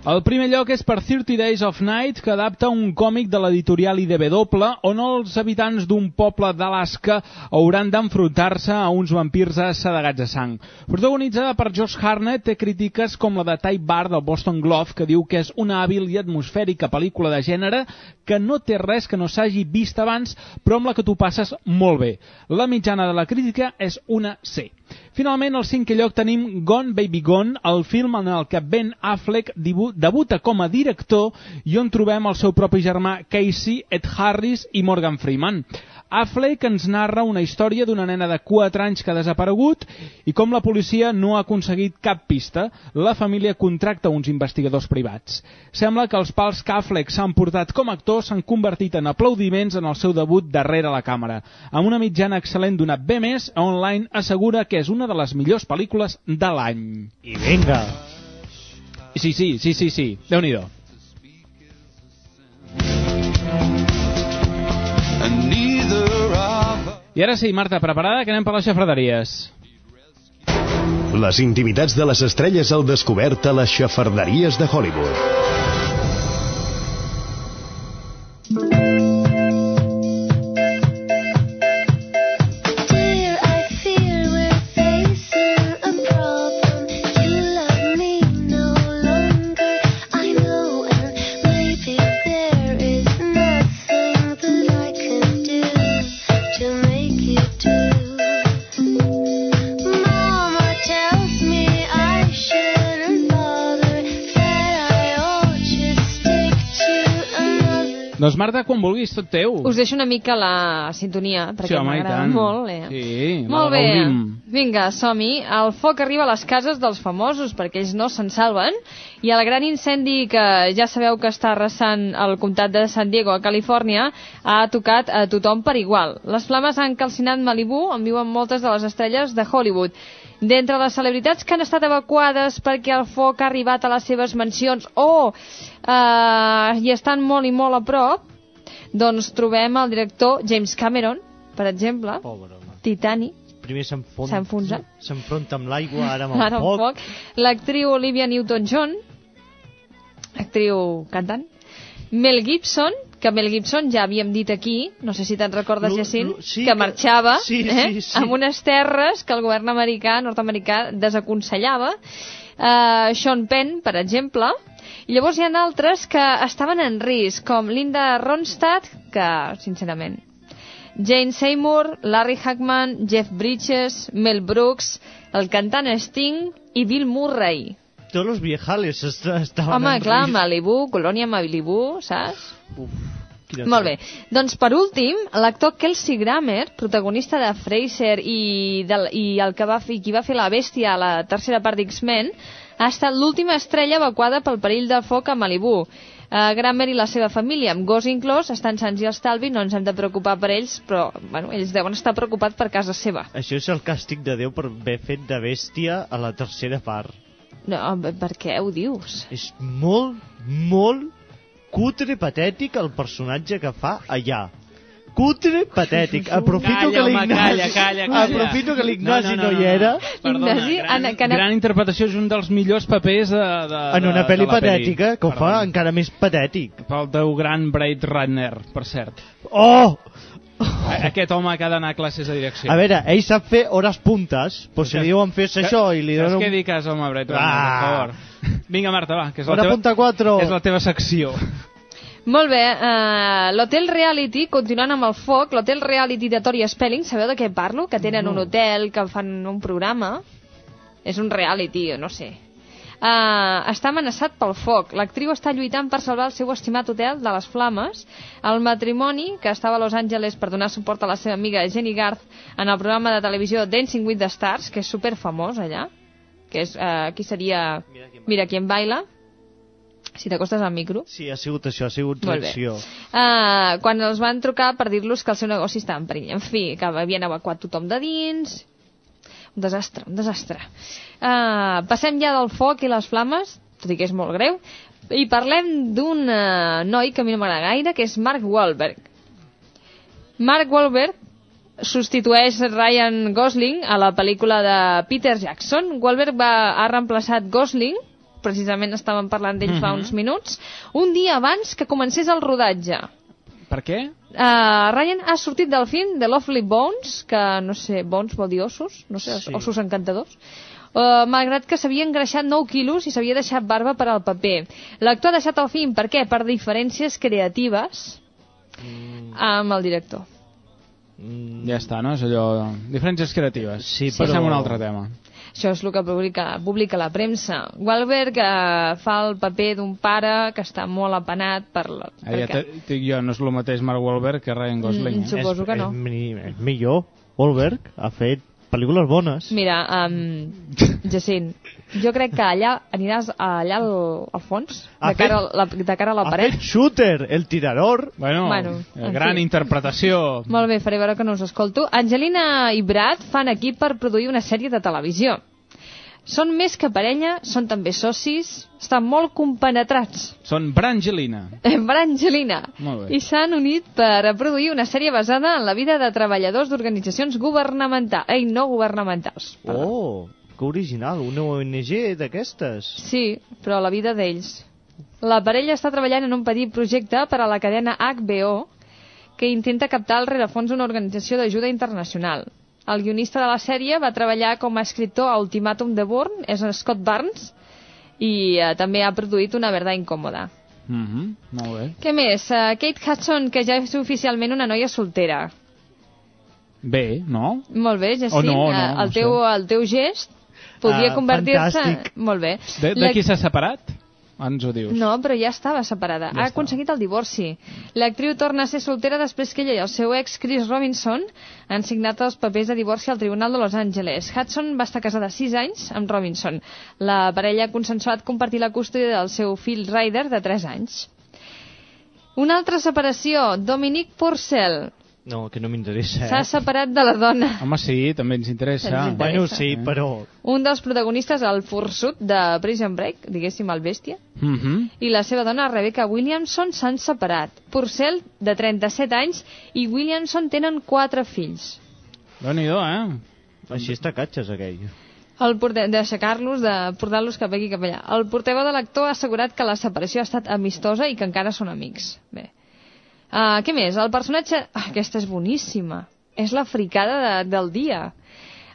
El primer lloc és per 30 Days of Night, que adapta un còmic de l'editorial IDW, on els habitants d'un poble d'Alaska hauran d'enfrontar-se a uns vampirs assedegats a sang. Protagonitzada per Josh Harnett, té crítiques com la de Ty Barr del Boston Globe, que diu que és una hàbil i atmosfèrica pel·lícula de gènere que no té res que no s'hagi vist abans, però amb la que tu passes molt bé. La mitjana de la crítica és una C. Finalment, al cinquè lloc tenim Gone Baby Gone, el film en el que Ben Affleck debuta com a director i on trobem el seu propi germà Casey, Ed Harris i Morgan Freeman. Affleck ens narra una història d'una nena de 4 anys que ha desaparegut i com la policia no ha aconseguit cap pista, la família contracta uns investigadors privats. Sembla que els pals que Affleck s'han portat com a actor s'han convertit en aplaudiments en el seu debut darrere la càmera. Amb una mitjana excel·lent d'una B+, Online assegura que és una de les millors pel·lícules de l'any. I vinga! Sí, sí, sí, sí, sí. Déu-n'hi-do. Of Ara sí, Marta, preparada, que anem per les xafraderies. Les intimitats de les estrelles al descobert a les xafarderies de Hollywood. Marta, quan vulguis, tot teu. Us deixo una mica la sintonia, perquè Sí, m'agrada molt. Eh? Sí, Molt bé, gaudim. vinga, som-hi. El foc arriba a les cases dels famosos perquè ells no se'n salven i el gran incendi que ja sabeu que està arrasant el comtat de San Diego a Califòrnia ha tocat a tothom per igual. Les flames han calcinat Malibu on viuen moltes de les estrelles de Hollywood. D'entre les celebritats que han estat evacuades perquè el foc ha arribat a les seves mansions o eh, hi estan molt i molt a prop, doncs trobem el director James Cameron, per exemple, Pobre home. Titanic, Primer s'enfon- S'ha enfonsat. S'enfronta amb l'aigua, ara amb el Ara foc. foc. L'actriu Olivia Newton-John, actriu cantant. Mel Gibson, que Mel Gibson ja havíem dit aquí, no sé si te'n recordes, Jacint, sí que que- marxava sí, eh, sí, sí. amb unes terres que el govern americà, nord-americà, desaconsellava. Uh, Sean Penn, per exemple. I llavors hi ha altres que estaven en risc, com Linda Ronstadt, que, sincerament, Jane Seymour, Larry Hackman, Jeff Bridges, Mel Brooks, el cantant Sting i Bill Murray. Tots els viejales est estaven Home, en clar, risc. Malibu, Colònia Malibu, saps? Quina Molt bé. Doncs per últim, l'actor Kelsey Grammer, protagonista de Fraser i, del, i el que va fer, qui va fer la bèstia a la tercera part d'X-Men, ha estat l'última estrella evacuada pel perill del foc a Malibu. Uh, Grammer i la seva família, amb gos inclòs, estan sants i estalvi, no ens hem de preocupar per ells, però bueno, ells deuen estar preocupats per casa seva. Això és el càstig de Déu per haver fet de bèstia a la tercera part. No, per què ho dius? És molt, molt cutre patètic el personatge que fa allà. Cutre patètic. Aprofito Calla, que l'Ignasi... calla, calla, calla. Aprofito que l'Ignasi no, No, no, no, hi era. Perdona, Ignasi, gran, en- que en- gran interpretació, és un dels millors papers de, de, En una pel·li patètica, que ho fa encara més patètic. Pel teu gran Blade Runner, per cert. Oh! A- Aquest home que ha d'anar a classes de direcció. A veure, ell sap fer hores puntes, però si Que- li diuen fes això i li donen... quedi a casa, home, Blade Runner, Ah. per favor. Vinga, Marta, va, que és la, Hora teva, punta 4. és la teva secció. Molt bé, uh, l'Hotel Reality, continuant amb el foc, l'Hotel Reality de Tori Spelling, sabeu de què parlo? Que tenen un hotel, que fan un programa. És un reality, no sé. Uh, està amenaçat pel foc. L'actriu està lluitant per salvar el seu estimat hotel de les flames. El matrimoni, que estava a Los Angeles per donar suport a la seva amiga Jenny Garth en el programa de televisió Dancing with the Stars, que és super famós allà, que és, uh, aquí seria Mira qui baila, si t'acostes al micro. Sí, ha sigut això, ha sigut reacció. Uh, quan els van trucar per dir-los que el seu negoci estava en perill. En fi, que havien evacuat tothom de dins... Un desastre, un desastre. Uh, passem ja del foc i les flames, tot i que és molt greu, i parlem d'un uh, noi que a mi no m'agrada gaire, que és Mark Wahlberg. Mark Wahlberg substitueix Ryan Gosling a la pel·lícula de Peter Jackson. Wahlberg va, ha reemplaçat Gosling, precisament estàvem parlant d'ell fa Mhm. uns minuts, un dia abans que comencés el rodatge. Per què? Uh, Ryan ha sortit del film The Lovely Bones, que no sé, Bones vol dir ossos, no sé, Sí. ossos encantadors, uh, malgrat que s'havia engreixat 9 quilos i s'havia deixat barba per al paper. L'actor ha deixat el film, per què? Per diferències creatives amb el director. Ja està, no? És allò... Diferències creatives. Sí, Passem però- a un altre tema. Això és el que publica, publica la premsa. Wahlberg eh, fa el paper d'un pare que està molt apenat per la... Ah, ja perquè- jo, no és el mateix Mark Wahlberg que Ryan Gosling. Mm, eh? suposo que no. És, és millor. Wahlberg ha fet pel·lícules bones. Mira, um, Jacint, jo crec que allà aniràs allà al, al fons, Ha de cara, fet- la, de cara a la Ha paret. fet Shooter, el tirador. Bueno, Bueno, eh, gran fi. interpretació. Molt bé, faré veure que no us escolto. Angelina i Brad fan equip per produir una sèrie de televisió. Són més que parella, són també socis, estan molt compenetrats. Són Brangelina. Brangelina. Molt bé. I s'han unit per a produir una sèrie basada en la vida de treballadors d'organitzacions governamentals, ei, no governamentals. Oh, que original, una ONG d'aquestes. Sí, però la vida d'ells. La parella està treballant en un petit projecte per a la cadena HBO que intenta captar el rerefons d'una organització d'ajuda internacional. El guionista de la sèrie va treballar com a escriptor a Ultimatum de Bourne, és Scott Barnes, i eh, també ha produït Una verdad incòmoda. Mm -hmm. Molt bé. Què més? Uh, Kate Hudson, que ja és oficialment una noia soltera. Bé, no? Molt bé, Jacint. O no, no, Eh, no el, teu, sé. el teu gest podria Ah, convertir-se... Molt bé. De, de La- qui s'ha separat? Ens ho dius. No, però ja estava separada. Ja ha aconseguit el divorci. L'actriu torna a ser soltera després que ella i el seu ex Chris Robinson han signat els papers de divorci al Tribunal de Los Angeles. Hudson va estar casada 6 anys amb Robinson. La parella ha consensuat compartir la custòdia del seu fill Ryder de 3 anys. Una altra separació, Dominique Purcell. No, que no m'interessa, S'ha eh? separat de la dona. Home, sí, també ens interessa. Ens interessa. Bueno, sí, però... Un dels protagonistes, el forçut de Prison Break, diguéssim el bèstia, Mm -hmm. i la seva dona, Rebecca Williamson, s'han separat. Purcell, de 37 anys, i Williamson tenen quatre fills. Déu-n'hi-do, eh? Així està catxes, aquell. El porte... d'aixecar-los, de portar-los cap aquí i cap allà. El portaveu de l'actor ha assegurat que la separació ha estat amistosa i que encara són amics. Bé. Uh, què més? El personatge... Ah, aquesta és boníssima. És la fricada de, del dia.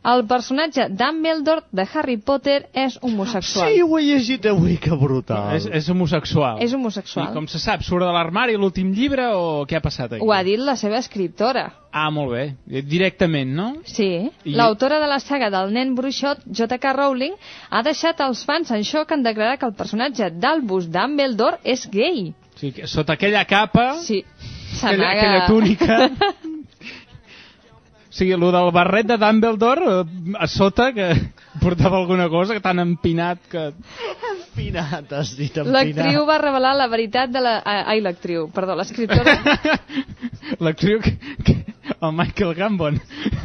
El personatge Dumbledore de Harry Potter és homosexual. Sí, ho he llegit avui, que brutal. És, és homosexual. És homosexual. I com se sap, surt de l'armari l'últim llibre o què ha passat aquí? Ho ha dit la seva escriptora. Ah, molt bé. Directament, no? Sí. I- L'autora de la saga del nen bruixot, J.K. Rowling, ha deixat els fans en xoc en declarar que el personatge d'Albus Dumbledore és gay. O sigui, sota aquella capa, Sí. aquella, S'amaga- aquella túnica... O sigui, el del barret de Dumbledore eh, a sota, que portava alguna cosa tan empinat que... Empinat, has dit L'actriu va revelar la veritat de la... Ai, l'actriu, perdó, l'escriptora. L'actriu que, que, el Michael Gambon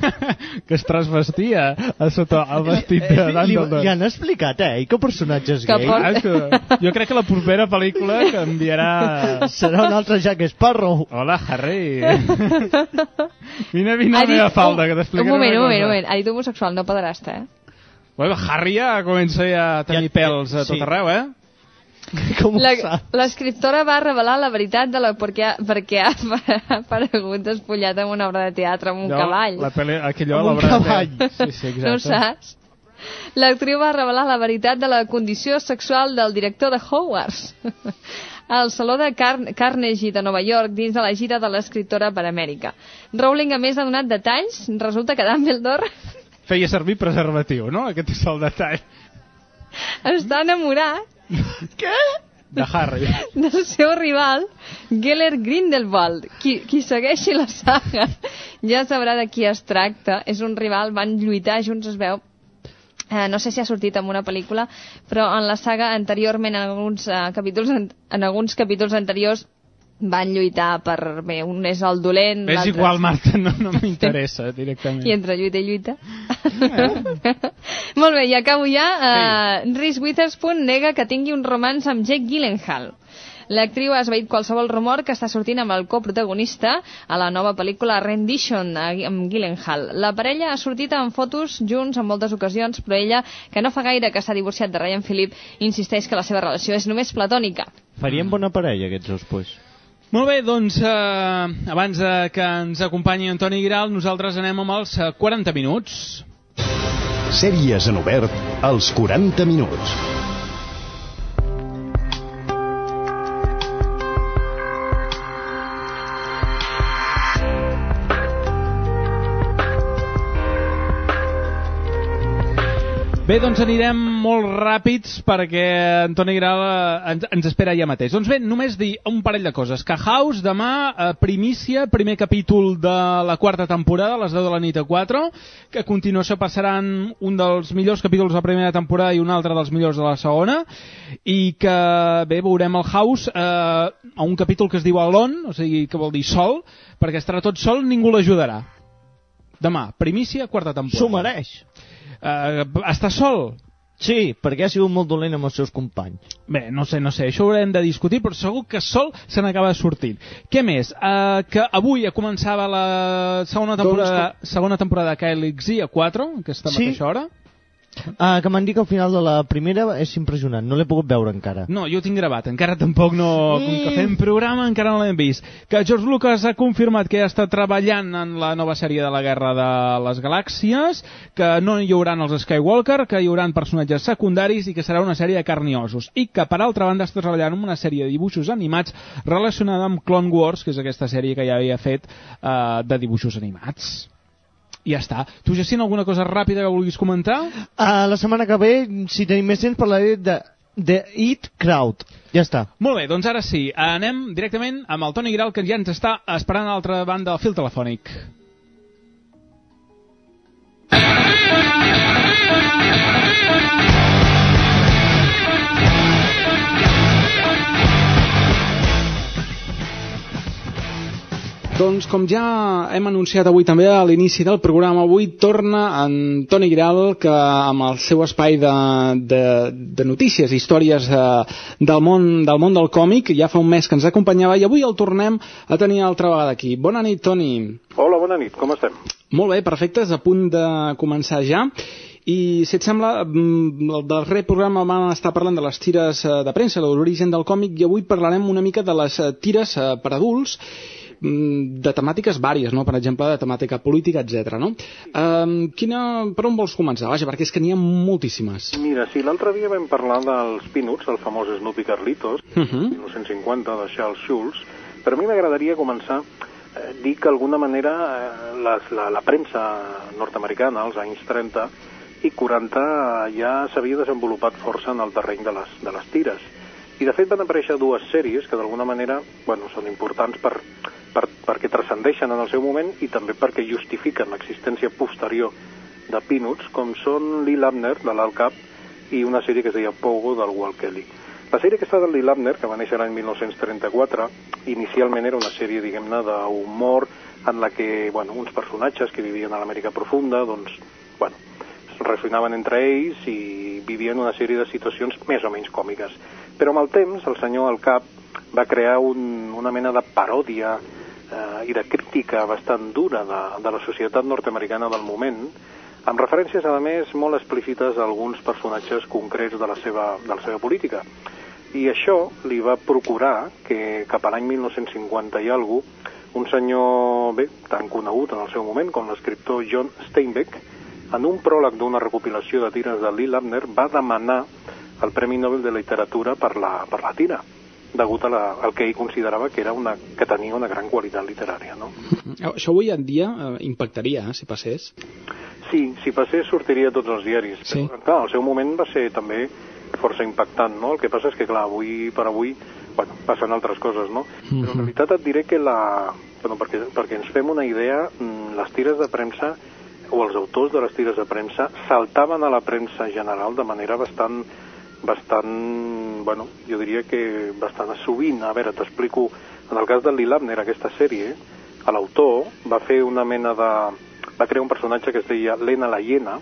que es transvestia a sota el vestit de Eh, li, li, Dumbledore. han explicat, eh, que el personatge és Que gay. por- Ah, que- jo crec que la propera pel·lícula que enviarà... Serà un altre Jack Sparrow. Hola, Harry. vine, vine a la meva falda, que t'explicaré un moment, un moment, un moment. Ha dit homosexual, no pederasta, eh? Bueno, Harry ja comença ja a tenir Ja- pèls a tot sí. arreu, eh? Com? L'escriptora va revelar la veritat de la, perquè, ha, perquè ha aparegut despullat en una obra de teatre amb un No, cavall. La pele, aquella Amb un l'obra de- cavall. Sí, sí, exacte. No ho saps? L'actriu va revelar la veritat de la condició sexual del director de Hogwarts al Saló de Car Carnegie de Nova York dins de la gira de l'escriptora per Amèrica. Rowling, a més, ha donat detalls. Resulta que Dumbledore Feia servir preservatiu, no? Aquest és el detall està enamorat Què? de Harry. del seu rival, Geller Grindelwald. Qui, qui segueixi la saga ja sabrà de qui es tracta. És un rival, van lluitar junts, es veu, Eh, no sé si ha sortit en una pel·lícula, però en la saga anteriorment, en alguns, eh, capítols, en, en alguns capítols anteriors, van lluitar per... Bé, un és el dolent... És igual, Marta, no, no m'interessa directament. I entre lluita i lluita. Molt bé, i acabo ja. Uh, Reese Witherspoon nega que tingui un romanç amb Jake Gyllenhaal. L'actriu ha esveït qualsevol rumor que està sortint amb el coprotagonista a la nova pel·lícula Rendition eh, amb Gyllenhaal. La parella ha sortit en fotos junts en moltes ocasions, però ella, que no fa gaire que s'ha divorciat de Ryan Phillip, insisteix que la seva relació és només platònica. Farien bona parella, aquests dos, pues. Molt bé, doncs, eh, abans de que ens acompanyi Antoni Giral, nosaltres anem amb els eh, 40 minuts. Sèries en obert als 40 minuts. Bé, doncs anirem molt ràpids perquè Antoni Giral eh, ens, ens espera ja mateix. Doncs bé, només dir un parell de coses. Que House, demà, eh, primícia, primer capítol de la quarta temporada, a les 10 de la nit a 4, que a continuació passaran un dels millors capítols de la primera temporada i un altre dels millors de la segona, i que, bé, veurem el House eh, a un capítol que es diu Alone, o sigui, que vol dir sol, perquè estarà tot sol, ningú l'ajudarà. Demà, primícia, quarta temporada. S'ho mereix. Uh, està sol? Sí, perquè ha sigut molt dolent amb els seus companys. Bé, no sé, no sé, això ho haurem de discutir, però segur que sol se n'acaba sortint. Què més? Uh, que avui ja començava la segona temporada, segona temporada de KLXI a 4, a aquesta Sí. mateixa hora. Ah, que m'han dit que al final de la primera és impressionant, no l'he pogut veure encara. No, jo ho tinc gravat, encara tampoc no... Mm. Com que fem programa encara no l'hem vist. Que George Lucas ha confirmat que ja està treballant en la nova sèrie de la Guerra de les Galàxies, que no hi haurà els Skywalker, que hi haurà personatges secundaris i que serà una sèrie de carn i ossos. I que, per altra banda, està treballant en una sèrie de dibuixos animats relacionada amb Clone Wars, que és aquesta sèrie que ja havia fet eh, de dibuixos animats. Ja està. Tu, Jacint, alguna cosa ràpida que vulguis comentar? Uh, la setmana que ve, si tenim més temps, parlaré de The It Crowd. Ja està. Molt bé, doncs ara sí, anem directament amb el Toni Giral, que ja ens està esperant a l'altra banda del fil telefònic. Doncs com ja hem anunciat avui també a l'inici del programa, avui torna en Toni Giral que amb el seu espai de, de, de notícies, històries de, del, món, del món del còmic, ja fa un mes que ens acompanyava i avui el tornem a tenir altra vegada aquí. Bona nit, Toni. Hola, bona nit, com estem? Molt bé, perfecte, és a punt de començar ja. I si et sembla, mm, el darrer programa vam estar parlant de les tires eh, de premsa, de l'origen del còmic, i avui parlarem una mica de les eh, tires eh, per adults de temàtiques vàries, no? per exemple, de temàtica política, etc. No? Um, quina, per on vols començar? Vaja, perquè és que n'hi ha moltíssimes. Mira, si l'altre dia vam parlar dels Peanuts, el famós Snoopy Carlitos, Uh -huh. 1950, de Charles Schulz, per mi m'agradaria començar eh, dir que d'alguna manera eh, les, la, la premsa nord-americana als anys 30 i 40 ja s'havia desenvolupat força en el terreny de les, de les tires. I de fet van aparèixer dues sèries que d'alguna manera bueno, són importants per, per, perquè transcendeixen en el seu moment i també perquè justifiquen l'existència posterior de Peanuts, com són Lee Labner, de l'Alt Cap, i una sèrie que es deia Pogo, del Walt Kelly. La sèrie aquesta de Lee Labner, que va néixer l'any 1934, inicialment era una sèrie, diguem-ne, d'humor en la que, bueno, uns personatges que vivien a l'Amèrica profunda, doncs, bueno, relacionaven entre ells i vivien una sèrie de situacions més o menys còmiques. Però amb el temps, el senyor Al Cap va crear un, una mena de paròdia eh, i de crítica bastant dura de, de la societat nord-americana del moment, amb referències, a més, molt explícites a alguns personatges concrets de la seva, de la seva política. I això li va procurar que cap a l'any 1950 i alguna un senyor, bé, tan conegut en el seu moment com l'escriptor John Steinbeck, en un pròleg d'una recopilació de tires de Lee Labner, va demanar el Premi Nobel de Literatura per la, per la tira, degut a la, al que ell considerava que, era una, que tenia una gran qualitat literària. No? Això avui en dia eh, impactaria, eh, si passés. Sí, si passés sortiria a tots els diaris. Sí. Però, clar, al seu moment va ser també força impactant, no? El que passa és que, clar, avui per avui, bueno, passen altres coses, no? Però en realitat et diré que la... Bueno, perquè, perquè ens fem una idea, mm, les tires de premsa o els autors de les tires de premsa saltaven a la premsa general de manera bastant bastant, bueno, jo diria que bastant sovint. A veure, t'explico, en el cas de Lee Labner, aquesta sèrie, l'autor va fer una mena de... va crear un personatge que es deia Lena la hiena,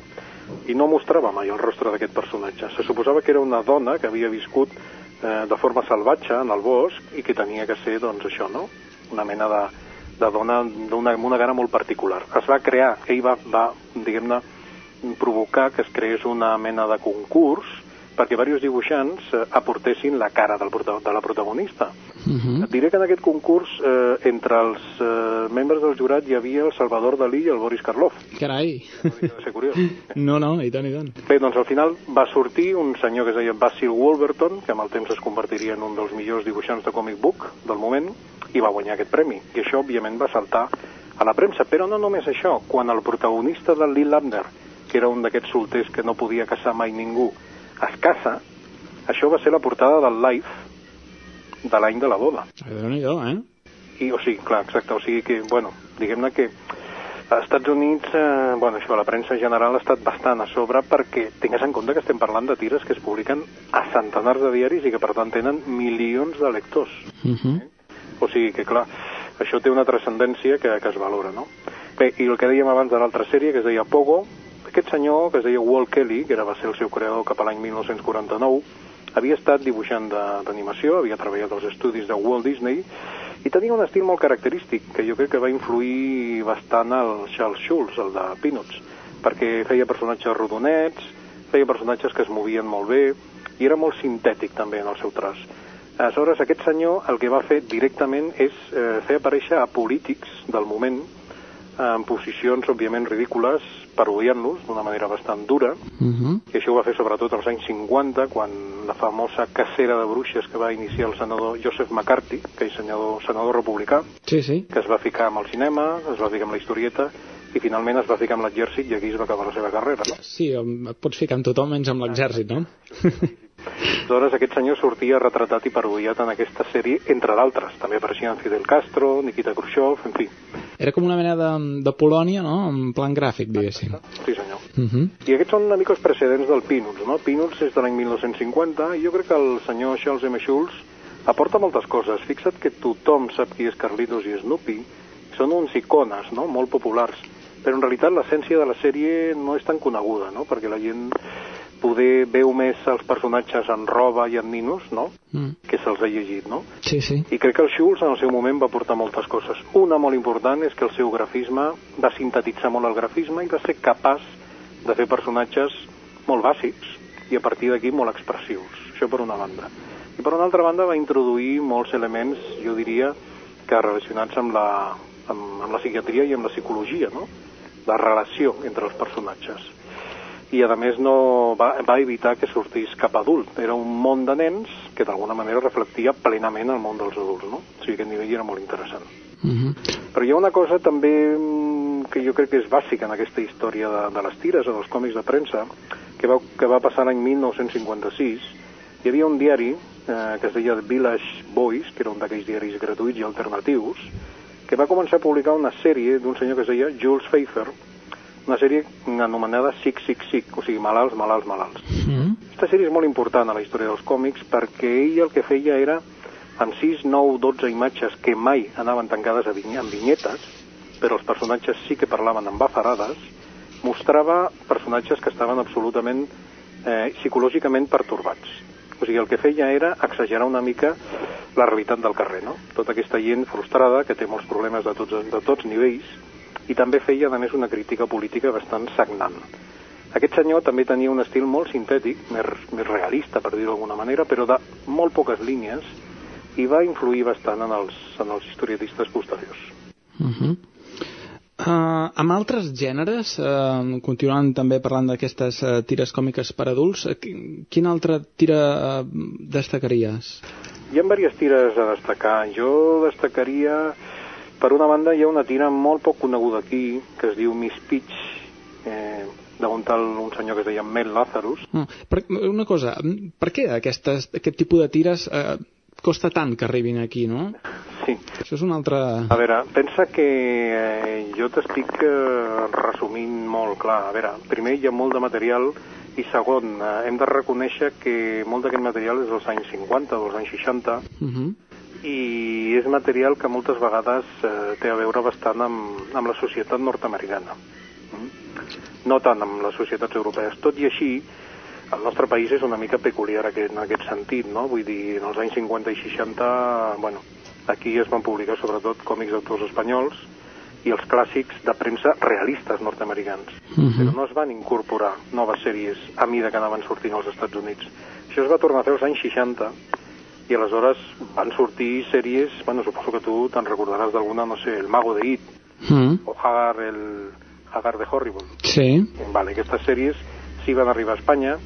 i no mostrava mai el rostre d'aquest personatge. Se suposava que era una dona que havia viscut eh, de forma salvatge en el bosc i que tenia que ser, doncs, això, no? Una mena de, de dona d'una una gana molt particular. Es va crear, ell va, va diguem-ne, provocar que es creés una mena de concurs perquè diversos dibuixants eh, aportessin la cara del, de la protagonista. Uh -huh. Et diré que en aquest concurs, eh, entre els eh, membres del jurat hi havia el Salvador Dalí i el Boris Karloff. Carai. De ser curiós. No, no, i tant, i tant. Bé, doncs al final va sortir un senyor que es deia Basil Wolverton, que amb el temps es convertiria en un dels millors dibuixants de comic book del moment, i va guanyar aquest premi. I això, òbviament, va saltar a la premsa. Però no només això, quan el protagonista del Lee Labner, que era un d'aquests solters que no podia casar mai ningú, es casa, això va ser la portada del Life de l'any de la boda. déu nhi eh? I, o sigui, clar, exacte, o sigui que, bueno, diguem-ne que als Estats Units, eh, bueno, això, la premsa general ha estat bastant a sobre perquè tingues en compte que estem parlant de tires que es publiquen a centenars de diaris i que, per tant, tenen milions de lectors. Uh -huh. O sigui que, clar, això té una transcendència que, que es valora, no? Bé, i el que dèiem abans de l'altra sèrie, que es deia Pogo, aquest senyor, que es deia Walt Kelly, que era, va ser el seu creador cap a l'any 1949, havia estat dibuixant d'animació, havia treballat als estudis de Walt Disney, i tenia un estil molt característic, que jo crec que va influir bastant al Charles Schulz, el de Peanuts, perquè feia personatges rodonets, feia personatges que es movien molt bé, i era molt sintètic també en el seu traç. Aleshores, aquest senyor el que va fer directament és eh, fer aparèixer a polítics del moment en posicions, òbviament, ridícules, parodiant-los d'una manera bastant dura, Uh -huh. i això ho va fer sobretot als anys 50, quan la famosa cacera de bruixes que va iniciar el senador Joseph McCarthy, que és senador, senador republicà, Sí, sí. que es va ficar amb el cinema, es va ficar amb la historieta, i finalment es va ficar amb l'exèrcit i aquí es va acabar la seva carrera, no? Sí, et pots ficar amb tothom menys amb l'exèrcit, no? Aleshores aquest senyor sortia retratat i parodiat en aquesta sèrie, entre d'altres. També apareixien Fidel Castro, Nikita Khrushchev, en fi. Era com una mena de, de Polònia, no?, en plan gràfic, diguéssim. Sí, senyor. Uh -huh. I aquests són una mica els precedents del Peanuts, no? Peanuts és de l'any 1950 i jo crec que el senyor Charles M. Schulz aporta moltes coses. Fixa't que tothom sap qui és Carlitos i Snoopy. Són uns icones, no?, molt populars. Però en realitat l'essència de la sèrie no és tan coneguda, no?, perquè la gent poder veu més els personatges en roba i en ninos, no?, Mm. que se'ls ha llegit, no? Sí, sí. I crec que el Schulz en el seu moment va aportar moltes coses. Una molt important és que el seu grafisme va sintetitzar molt el grafisme i va ser capaç de fer personatges molt bàsics i a partir d'aquí molt expressius. Això per una banda. I per una altra banda va introduir molts elements, jo diria, que relacionats amb la, amb, amb la psiquiatria i amb la psicologia, no? La relació entre els personatges i a més no va, va evitar que sortís cap adult. Era un món de nens que d'alguna manera reflectia plenament el món dels adults, no? O sigui, aquest nivell era molt interessant. Uh -huh. Però hi ha una cosa també mm, que jo crec que és bàsica en aquesta història de, de les tires o dels còmics de premsa, que va, que va passar l'any 1956. Hi havia un diari eh, que es deia The Village Boys, que era un d'aquells diaris gratuïts i alternatius, que va començar a publicar una sèrie d'un senyor que es deia Jules Pfeiffer, una sèrie anomenada Sick, Sick, Sick, o sigui, malalts, malalts, malalts. Mm. Aquesta sèrie és molt important a la història dels còmics perquè ell el que feia era, amb 6, 9, 12 imatges que mai anaven tancades a viny en vinyetes, però els personatges sí que parlaven amb bafarades, mostrava personatges que estaven absolutament eh, psicològicament pertorbats. O sigui, el que feia era exagerar una mica la realitat del carrer, no? Tota aquesta gent frustrada, que té molts problemes de tots, de tots nivells, i també feia, a més, una crítica política bastant sagnant. Aquest senyor també tenia un estil molt sintètic, més, més realista, per dir-ho d'alguna manera, però de molt poques línies, i va influir bastant en els, en els historiatistes posteriors. Uh -huh. uh, amb altres gèneres, uh, continuant també parlant d'aquestes uh, tires còmiques per adults, uh, qui- quina altra tira uh, destacaries? Hi ha diverses tires a destacar. Jo destacaria, per una banda, hi ha una tira molt poc coneguda aquí, que es diu Miss Peach, eh, d'un tal un senyor que es deia Mel Lazarus. Uh, per, una cosa, mm, per què aquestes, aquest tipus de tires uh, costa tant que arribin aquí, no? Sí. Això és una altra... A veure, pensa que eh, jo t'estic eh, resumint molt clar. A veure, primer hi ha molt de material i segon, eh, hem de reconèixer que molt d'aquest material és dels anys 50, dels anys 60, Uh -huh. i és material que moltes vegades eh, té a veure bastant amb, amb la societat nord-americana. Mm? No tant amb les societats europees. Tot i així, el nostre país és una mica peculiar aquest, en aquest sentit, no? Vull dir, en els anys 50 i 60, bueno, aquí es van publicar sobretot còmics d'autors espanyols i els clàssics de premsa realistes nord-americans. Però no es van incorporar noves sèries a mida que anaven sortint als Estats Units. Això es va tornar a fer als anys 60 i aleshores van sortir sèries, bueno, suposo que tu te'n recordaràs d'alguna, no sé, El Mago de It, Mm. o Hagar, el Hagar de Horrible. Sí. Vale, aquestes sèries sí van arribar a Espanya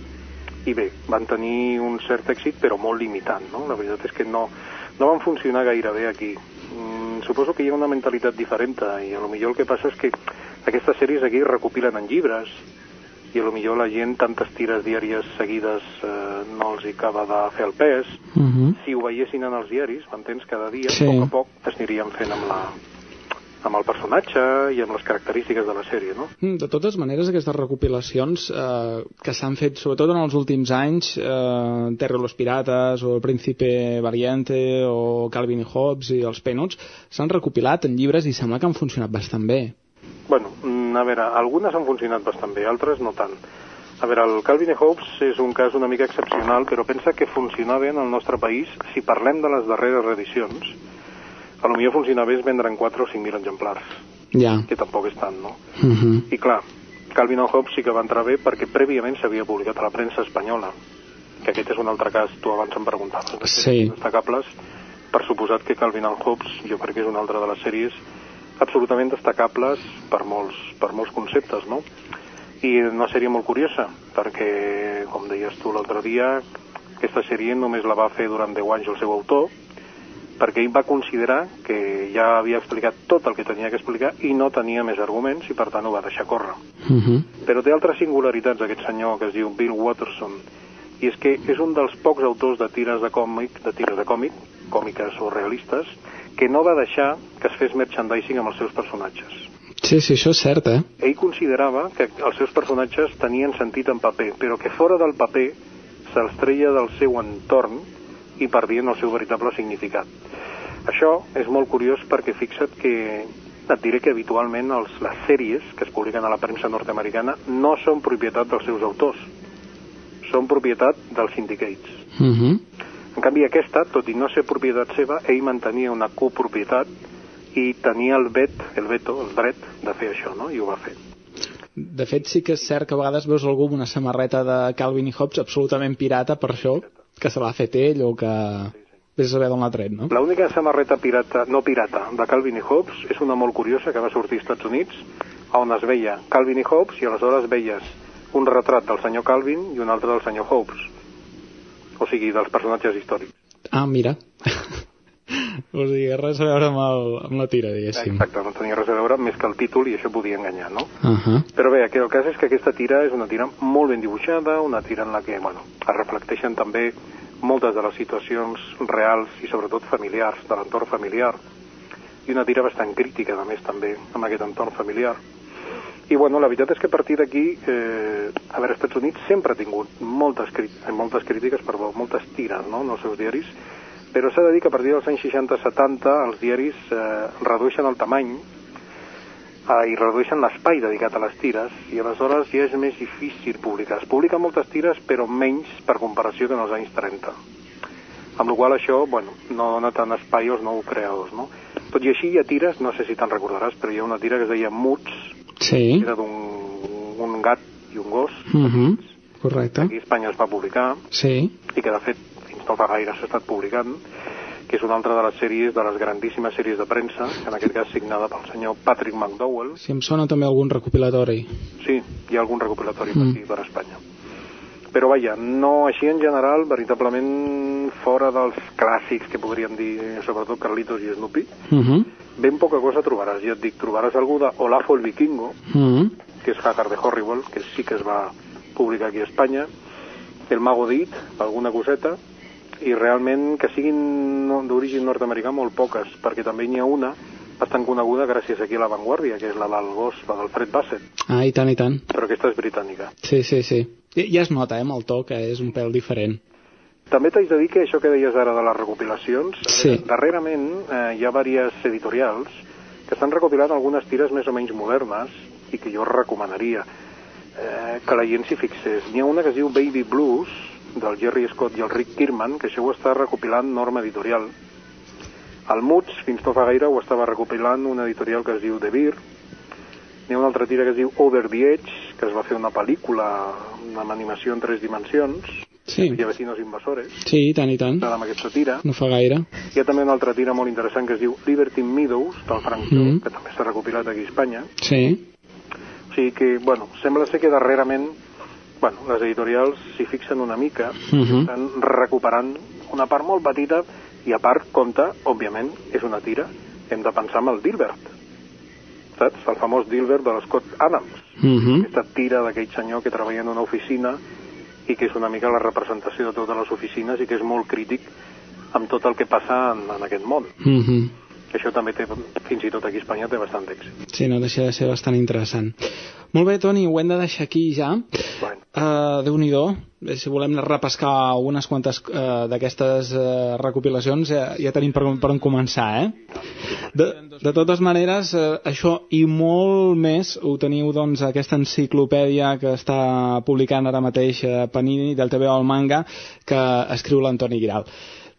i bé, van tenir un cert èxit però molt limitant, no? La veritat és que no, no van funcionar gaire bé aquí. Suposo que hi ha una mentalitat diferent i a lo millor el que passa és que aquestes sèries aquí recopilen en llibres i a lo millor la gent tantes tires diàries seguides eh, no els hi acaba de fer el pes. Uh -huh. Si ho veiessin en els diaris, m'entens, cada dia, Sí. a poc a poc es anirien fent amb la amb el personatge i amb les característiques de la sèrie, no? Mm, De totes maneres, aquestes recopilacions eh, que s'han fet, sobretot en els últims anys, eh, Terra los Pirates, o El Príncipe Valiente, o Calvin i Hobbes i els Peanuts, s'han recopilat en llibres i sembla que han funcionat bastant bé. Bueno, mm, a veure, algunes han funcionat bastant bé, altres no tant. A veure, el Calvin i Hobbes és un cas una mica excepcional, però pensa que funcionava bé en el nostre país si parlem de les darreres reedicions. A lo millor funciona bé és vendre en 4 o 5.000 exemplars, Ja. que tampoc és tant, no? Uh -huh. I clar, Calvin i Hobbes sí que va entrar bé perquè prèviament s'havia publicat a la premsa espanyola, que aquest és un altre cas, tu abans em preguntaves. de Sí. destacables, per suposat que Calvin and Hobbes jo crec que és una altra de les sèries absolutament destacables per molts, per molts conceptes, no? I una sèrie molt curiosa, perquè, com deies tu l'altre dia, aquesta sèrie només la va fer durant 10 anys el seu autor, perquè ell va considerar que ja havia explicat tot el que tenia que explicar i no tenia més arguments i per tant ho va deixar córrer. Uh -huh. Però té altres singularitats aquest senyor que es diu Bill Watterson i és que és un dels pocs autors de tires de còmic, de tires de còmic, còmiques o realistes, que no va deixar que es fes merchandising amb els seus personatges. Sí, sí, això és cert, eh? Ell considerava que els seus personatges tenien sentit en paper, però que fora del paper se'ls treia del seu entorn i perdien el seu veritable significat. Això és molt curiós perquè fixa't que et diré que habitualment els, les sèries que es publiquen a la premsa nord-americana no són propietat dels seus autors, són propietat dels syndicates. Uh -huh. En canvi aquesta, tot i no ser propietat seva, ell mantenia una copropietat i tenia el vet, el veto, el dret de fer això, no? I ho va fer. De fet, sí que és cert que a vegades veus algú amb una samarreta de Calvin i Hobbes absolutament pirata per això, que se l'ha fet ell o que... Vés a saber d'on l'ha tret, no? L'única samarreta pirata, no pirata, de Calvin i Hobbes és una molt curiosa que va sortir als Estats Units, on es veia Calvin i Hobbes i aleshores veies un retrat del senyor Calvin i un altre del senyor Hobbes. O sigui, dels personatges històrics. Ah, mira. O sigui, res a veure amb, el, amb la tira, diguéssim. Exacte, no tenia res a veure més que el títol i això podia enganyar, no? Uh -huh. Però bé, aquí el cas és que aquesta tira és una tira molt ben dibuixada, una tira en la que, bueno, es reflecteixen també moltes de les situacions reals i sobretot familiars, de l'entorn familiar, i una tira bastant crítica, a més, també, amb aquest entorn familiar. I, bueno, la veritat és que a partir d'aquí, eh, a veure, Estats Units sempre ha tingut moltes, moltes crítiques, perdó, moltes tires, no?, en els seus diaris, però s'ha de dir que a partir dels anys 60-70 els diaris eh, redueixen el tamany eh, i redueixen l'espai dedicat a les tires i aleshores ja és més difícil publicar. Es publiquen moltes tires però menys per comparació que en els anys 30. Amb la qual això, bueno, no dona tant espai als nous creadors, no? Tot i així hi ha tires, no sé si te'n recordaràs, però hi ha una tira que es deia Muts, Sí. que era d'un un gat i un gos, Uh -huh. Correcte. aquí a Espanya es va publicar, Sí. i que de fet fa gaire s'ha estat publicant, que és una altra de les sèries, de les grandíssimes sèries de premsa, que en aquest cas signada pel senyor Patrick McDowell. Si em sona també algun recopilatori. Sí, hi ha algun recopilatori Mm. aquí per Espanya. Però vaja, no així en general, veritablement fora dels clàssics que podríem dir, sobretot Carlitos i Snoopy, Uh -huh. ben poca cosa trobaràs. Ja et dic, trobaràs algú de Olafo el Vikingo, Uh -huh. que és Hagar de Horrible, que sí que es va publicar aquí a Espanya, El Mago d'It, alguna coseta, i realment que siguin d'origen nord-americà molt poques, perquè també n'hi ha una bastant coneguda gràcies aquí a La Vanguardia, que és la del gos, la del Fred Bassett, Ah, i tant, i tant. però aquesta és britànica. Sí, sí, sí. Ja, ja es nota, eh, amb el to, que és un pèl diferent. També t'haig de dir que això que deies ara de les recopilacions, Sí. eh, darrerament eh, hi ha diverses editorials que estan recopilant algunes tires més o menys modernes i que jo recomanaria eh, que la gent s'hi fixés. N'hi ha una que es diu Baby Blues, del Jerry Scott i el Rick Kierman, que això ho està recopilant Norma Editorial. El Muts, fins no fa gaire, ho estava recopilant una editorial que es diu The Beer. N'hi ha una altra tira que es diu Over the Edge, que es va fer una pel·lícula amb animació en tres dimensions, Sí. i vecinos invasores, Sí, i tant, i tant. amb aquesta tira. No fa gaire. Hi ha també una altra tira molt interessant que es diu Liberty Meadows, del Frank Cho, Mhm. que també s'ha recopilat aquí a Espanya. Sí. O sigui que, bueno, sembla ser que darrerament bueno, les editorials s'hi fixen una mica, Mhm. estan recuperant una part molt petita i a part compta, òbviament, és una tira, hem de pensar en el Dilbert, saps? El famós Dilbert de l'Scott Adams, Uh -huh. aquesta tira d'aquell senyor que treballa en una oficina i que és una mica la representació de totes les oficines i que és molt crític amb tot el que passa en, en aquest món. Uh -huh. Això també té, fins i tot aquí a Espanya, té bastant èxit. Sí, no deixa de ser bastant interessant. Molt bé, Toni, ho hem de deixar aquí ja. Bueno. Uh, Déu-n'hi-do. Bé, Si volem repescar unes quantes uh, d'aquestes uh, recopilacions, ja, ja tenim per, per on començar, eh? De, de totes maneres, uh, això i molt més ho teniu, doncs, aquesta enciclopèdia que està publicant ara mateix uh, Panini del TV al manga, que escriu l'Antoni Giral.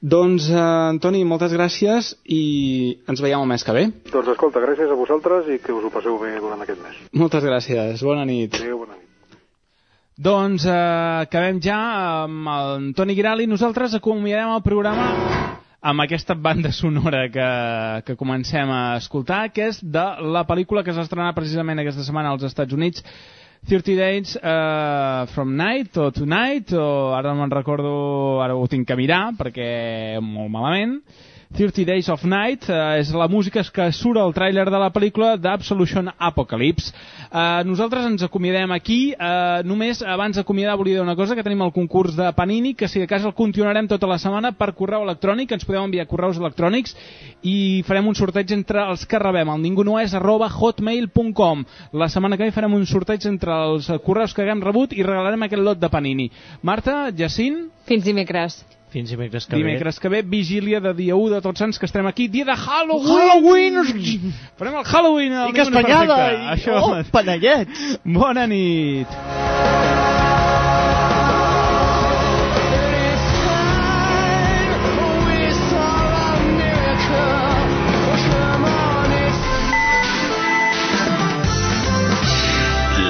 Doncs, uh, Antoni, moltes gràcies i ens veiem el mes que ve. Doncs escolta, gràcies a vosaltres i que us ho passeu bé durant aquest mes. Moltes gràcies. Bona nit. Adéu, bona nit. Doncs eh, acabem ja amb el Toni Giral i nosaltres acomiadem el programa amb aquesta banda sonora que, que comencem a escoltar, que és de la pel·lícula que s'ha estrenat precisament aquesta setmana als Estats Units, 30 Days uh, From Night o Tonight, o ara no me'n recordo, ara ho tinc que mirar perquè molt malament, 30 Days of Night, eh, és la música que surt al tràiler de la pel·lícula d'Absolution Apocalypse. Eh, nosaltres ens acomiadem aquí, eh, només abans d'acomiadar volia dir una cosa, que tenim el concurs de Panini, que si de cas el continuarem tota la setmana per correu electrònic, ens podeu enviar correus electrònics i farem un sorteig entre els que rebem al ningunoes arroba hotmail.com. La setmana que ve farem un sorteig entre els correus que haguem rebut i regalarem aquest lot de Panini. Marta, Jacint... Fins dimecres. Fins dimecres que Dimecres que ve, vigília de dia 1 de Tots Sants, que estarem aquí, dia de Halloween! Halloween! Farem el Halloween! El I castanyada! Perfecte. I... Això... Oh, panellets! Bona nit!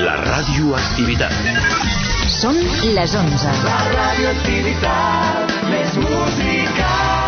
La radioactivitat. Són les 11. La radioactivitat més musical.